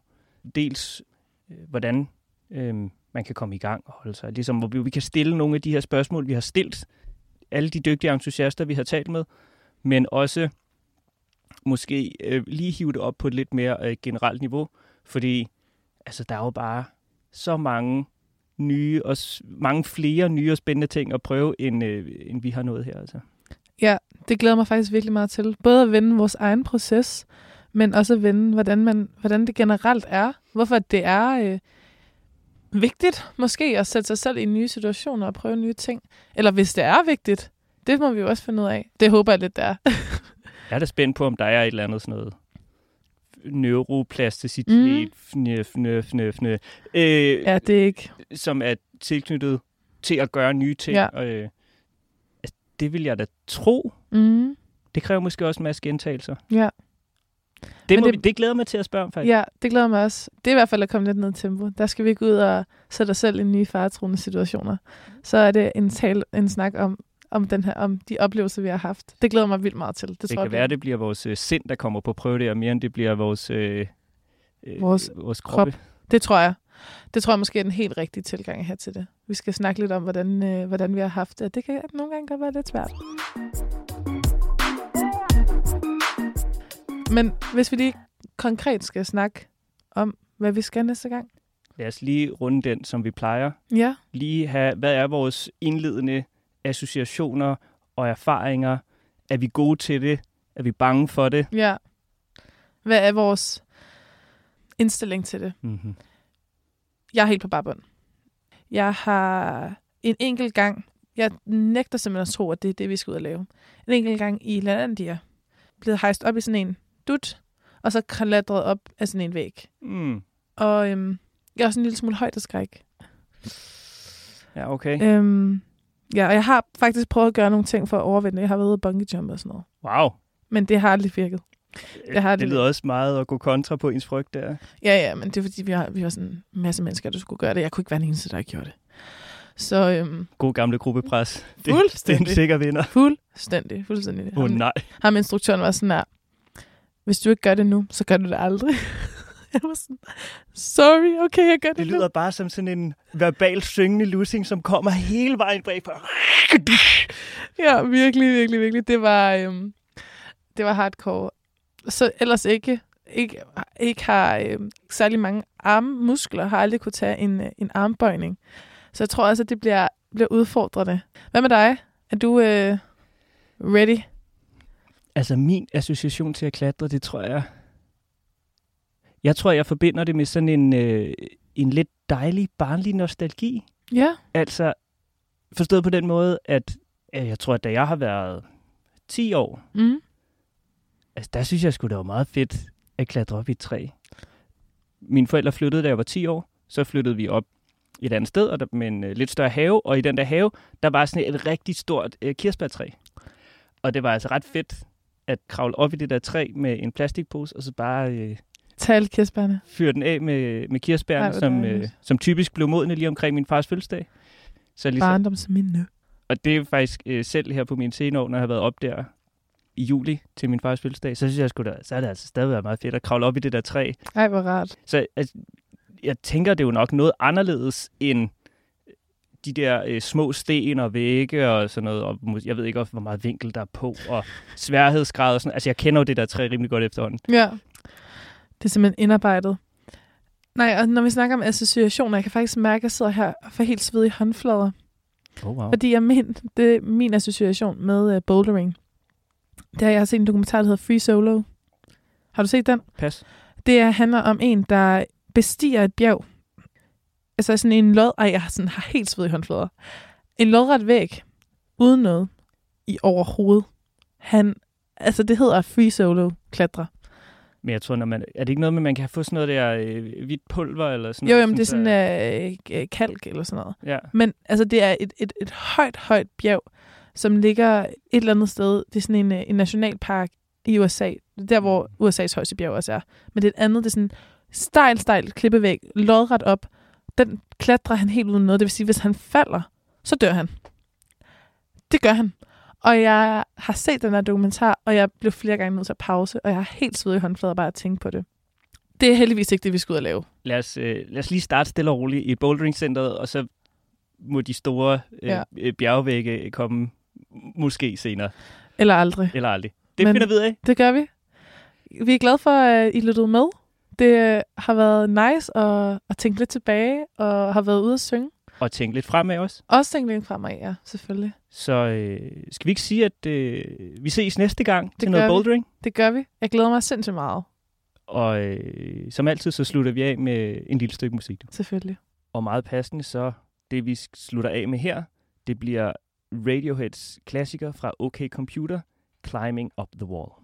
dels øh, hvordan øh, man kan komme i gang og holde sig. Ligesom, hvor vi, vi kan stille nogle af de her spørgsmål, vi har stillet, alle de dygtige entusiaster, vi har talt med, men også måske øh, lige hive det op på et lidt mere øh, generelt niveau, fordi altså, der er jo bare så mange nye og mange flere nye og spændende ting at prøve, end, øh, end vi har nået her. Altså. Ja, det glæder mig faktisk virkelig meget til. Både at vende vores egen proces, men også at vende, hvordan, man, hvordan det generelt er. Hvorfor det er øh, vigtigt måske at sætte sig selv i nye situationer og prøve nye ting. Eller hvis det er vigtigt, det må vi jo også finde ud af. Det håber jeg lidt, det er. Jeg er da spændt på, om der er et eller andet sådan noget neuroplasticitet, Mm. fnø, fnø, fnø, fnø, øh, Ja, det er ikke. som er tilknyttet til at gøre nye ting. Ja. Øh, altså, det vil jeg da tro. Mm. Det kræver måske også en masse gentagelser. Ja. Det, må det- vi, det glæder mig til at spørge om, faktisk. Ja, det glæder mig også. Det er i hvert fald at komme lidt ned i tempo. Der skal vi ikke ud og sætte os selv i nye faretruende situationer. Så er det en, tal, en snak om, om, den her, om de oplevelser, vi har haft. Det glæder mig vildt meget til. Det, Det, tror det jeg kan være, det bliver vores øh, sind, der kommer på prøve der, mere end det bliver vores, øh, øh, Vores vores krop. Det tror jeg. Det tror jeg måske er den helt rigtige tilgang her til det. Vi skal snakke lidt om, hvordan, øh, hvordan vi har haft det. Det kan nogle gange godt være lidt svært. Men hvis vi lige konkret skal snakke om, hvad vi skal næste gang. Lad os lige runde den, som vi plejer. Ja. Lige have, hvad er vores indledende associationer og erfaringer? Er vi gode til det? Er vi bange for det? Ja. Hvad er vores indstilling til det? Mm-hmm. Jeg er helt på barbund. Jeg har en enkelt gang, jeg nægter simpelthen at tro, at det er det, vi skal ud og lave. En enkelt gang i Lalandia, blevet hejst op i sådan en dut, og så klatret op af sådan en væg. Mm. Og øhm, jeg er også en lille smule højdeskræk. Ja, okay. Øhm, Ja, og jeg har faktisk prøvet at gøre nogle ting for at overvinde det. Jeg har været ude bungee jump og sådan noget. Wow. Men det har aldrig virket. Det har det lyder også meget at gå kontra på ens frygt der. Ja, ja, men det er fordi, vi har, vi har sådan en masse mennesker, der skulle gøre det. Jeg kunne ikke være den eneste, der gjorde det. Så øhm, God gamle gruppepres. Det, det er en sikker vinder. fuldstændig, fuldstændig. Åh oh, nej. Ham instruktøren var sådan der, hvis du ikke gør det nu, så gør du det aldrig. jeg var sådan, sorry, okay, jeg gør det, Det nu. lyder bare som sådan en verbal syngende lussing, som kommer hele vejen bagfra. Ja, virkelig, virkelig, virkelig. Det var, øhm, det var hardcore. Så ellers ikke, ikke, ikke har øhm, særlig mange armmuskler, har aldrig kunne tage en, øh, en armbøjning. Så jeg tror også, at det bliver, bliver udfordrende. Hvad med dig? Er du øh, ready? Altså min association til at klatre, det tror jeg... Jeg tror, jeg forbinder det med sådan en, øh, en lidt dejlig, barnlig nostalgi. Ja. Altså, forstået på den måde, at øh, jeg tror, at da jeg har været 10 år, Mm. altså der synes jeg sgu, det var meget fedt at klatre op i et træ. Mine forældre flyttede, da jeg var 10 år. Så flyttede vi op et andet sted, og der, med en øh, lidt større have. Og i den der have, der var sådan et rigtig stort øh, kirsebærtræ. Og det var altså ret fedt at kravle op i det der træ med en plastikpose, og så bare øh, Tag alle kirsebærne. fyre den af med, med kirsebæren, Ej, som, øh, som typisk blev modne lige omkring min fars fødselsdag. Så ligesom, Barndomsminde. og det er faktisk øh, selv her på min senere år, når jeg har været op der i juli til min fars fødselsdag, så synes jeg sgu da, så er det altså stadig været meget fedt at kravle op i det der træ. Ej, hvor rart. Så altså, jeg tænker, det er jo nok noget anderledes end de der øh, små sten og vægge og sådan noget, og jeg ved ikke hvor meget vinkel der er på, og sværhedsgrad og sådan Altså, jeg kender jo det der træ rimelig godt efterhånden. Ja. Det er simpelthen indarbejdet. Nej, og når vi snakker om associationer, jeg kan faktisk mærke, at jeg sidder her og får helt svedig håndflader. Oh, wow. Fordi jeg men, det er min association med uh, bouldering. Det har jeg set en dokumentar, der hedder Free Solo. Har du set den? Pas. Det er- handler om en, der bestiger et bjerg. Altså sådan en lod... Ej, jeg har, sådan, har helt sved i håndflader. En lodret væg, uden noget i overhovedet. Han, altså det hedder free solo klatre. Men jeg tror, når man, er det ikke noget med, at man kan få sådan noget der øh, hvidt pulver eller sådan Jo, noget? jamen, det er sådan der- øh, øh, kalk eller sådan noget. Ja. Men altså, det er et, et, et højt, højt bjerg, som ligger et eller andet sted. Det er sådan en, øh, en nationalpark i USA. Er der, hvor USA's højeste bjerg også er. Men det er et andet, det er sådan stejl, stejl klippevæg, lodret op. Den klatrer han helt uden noget. Det vil sige, hvis han falder, så dør han. Det gør han. Og jeg har set den her dokumentar, og jeg blev flere gange nødt til at pause, og jeg har helt sved i håndflader bare at tænke på det. Det er heldigvis ikke det, vi skal ud og lave. Lad os, øh, lad os lige starte stille og roligt i bouldering-centeret, og så må de store øh, Ja. ja. bjergvægge komme måske senere. Eller aldrig. Eller aldrig. Det Men- finder vi ud af. Det gør vi. Vi er glade for, at I lyttede med. Det øh, har været nice at, at tænke lidt tilbage, og har været ude at synge. Og tænke lidt fremad også. Også tænke lidt fremad, ja, selvfølgelig. Så øh, skal vi ikke sige, at øh, vi ses næste gang til gør noget vi. bouldering? Det gør vi. Jeg glæder mig sindssygt meget. Og øh, som altid, så slutter vi af med en lille stykke musik. Selvfølgelig. Og meget passende, så det vi slutter af med her, det bliver Radioheads klassiker fra OK Computer, Climbing Up the Wall.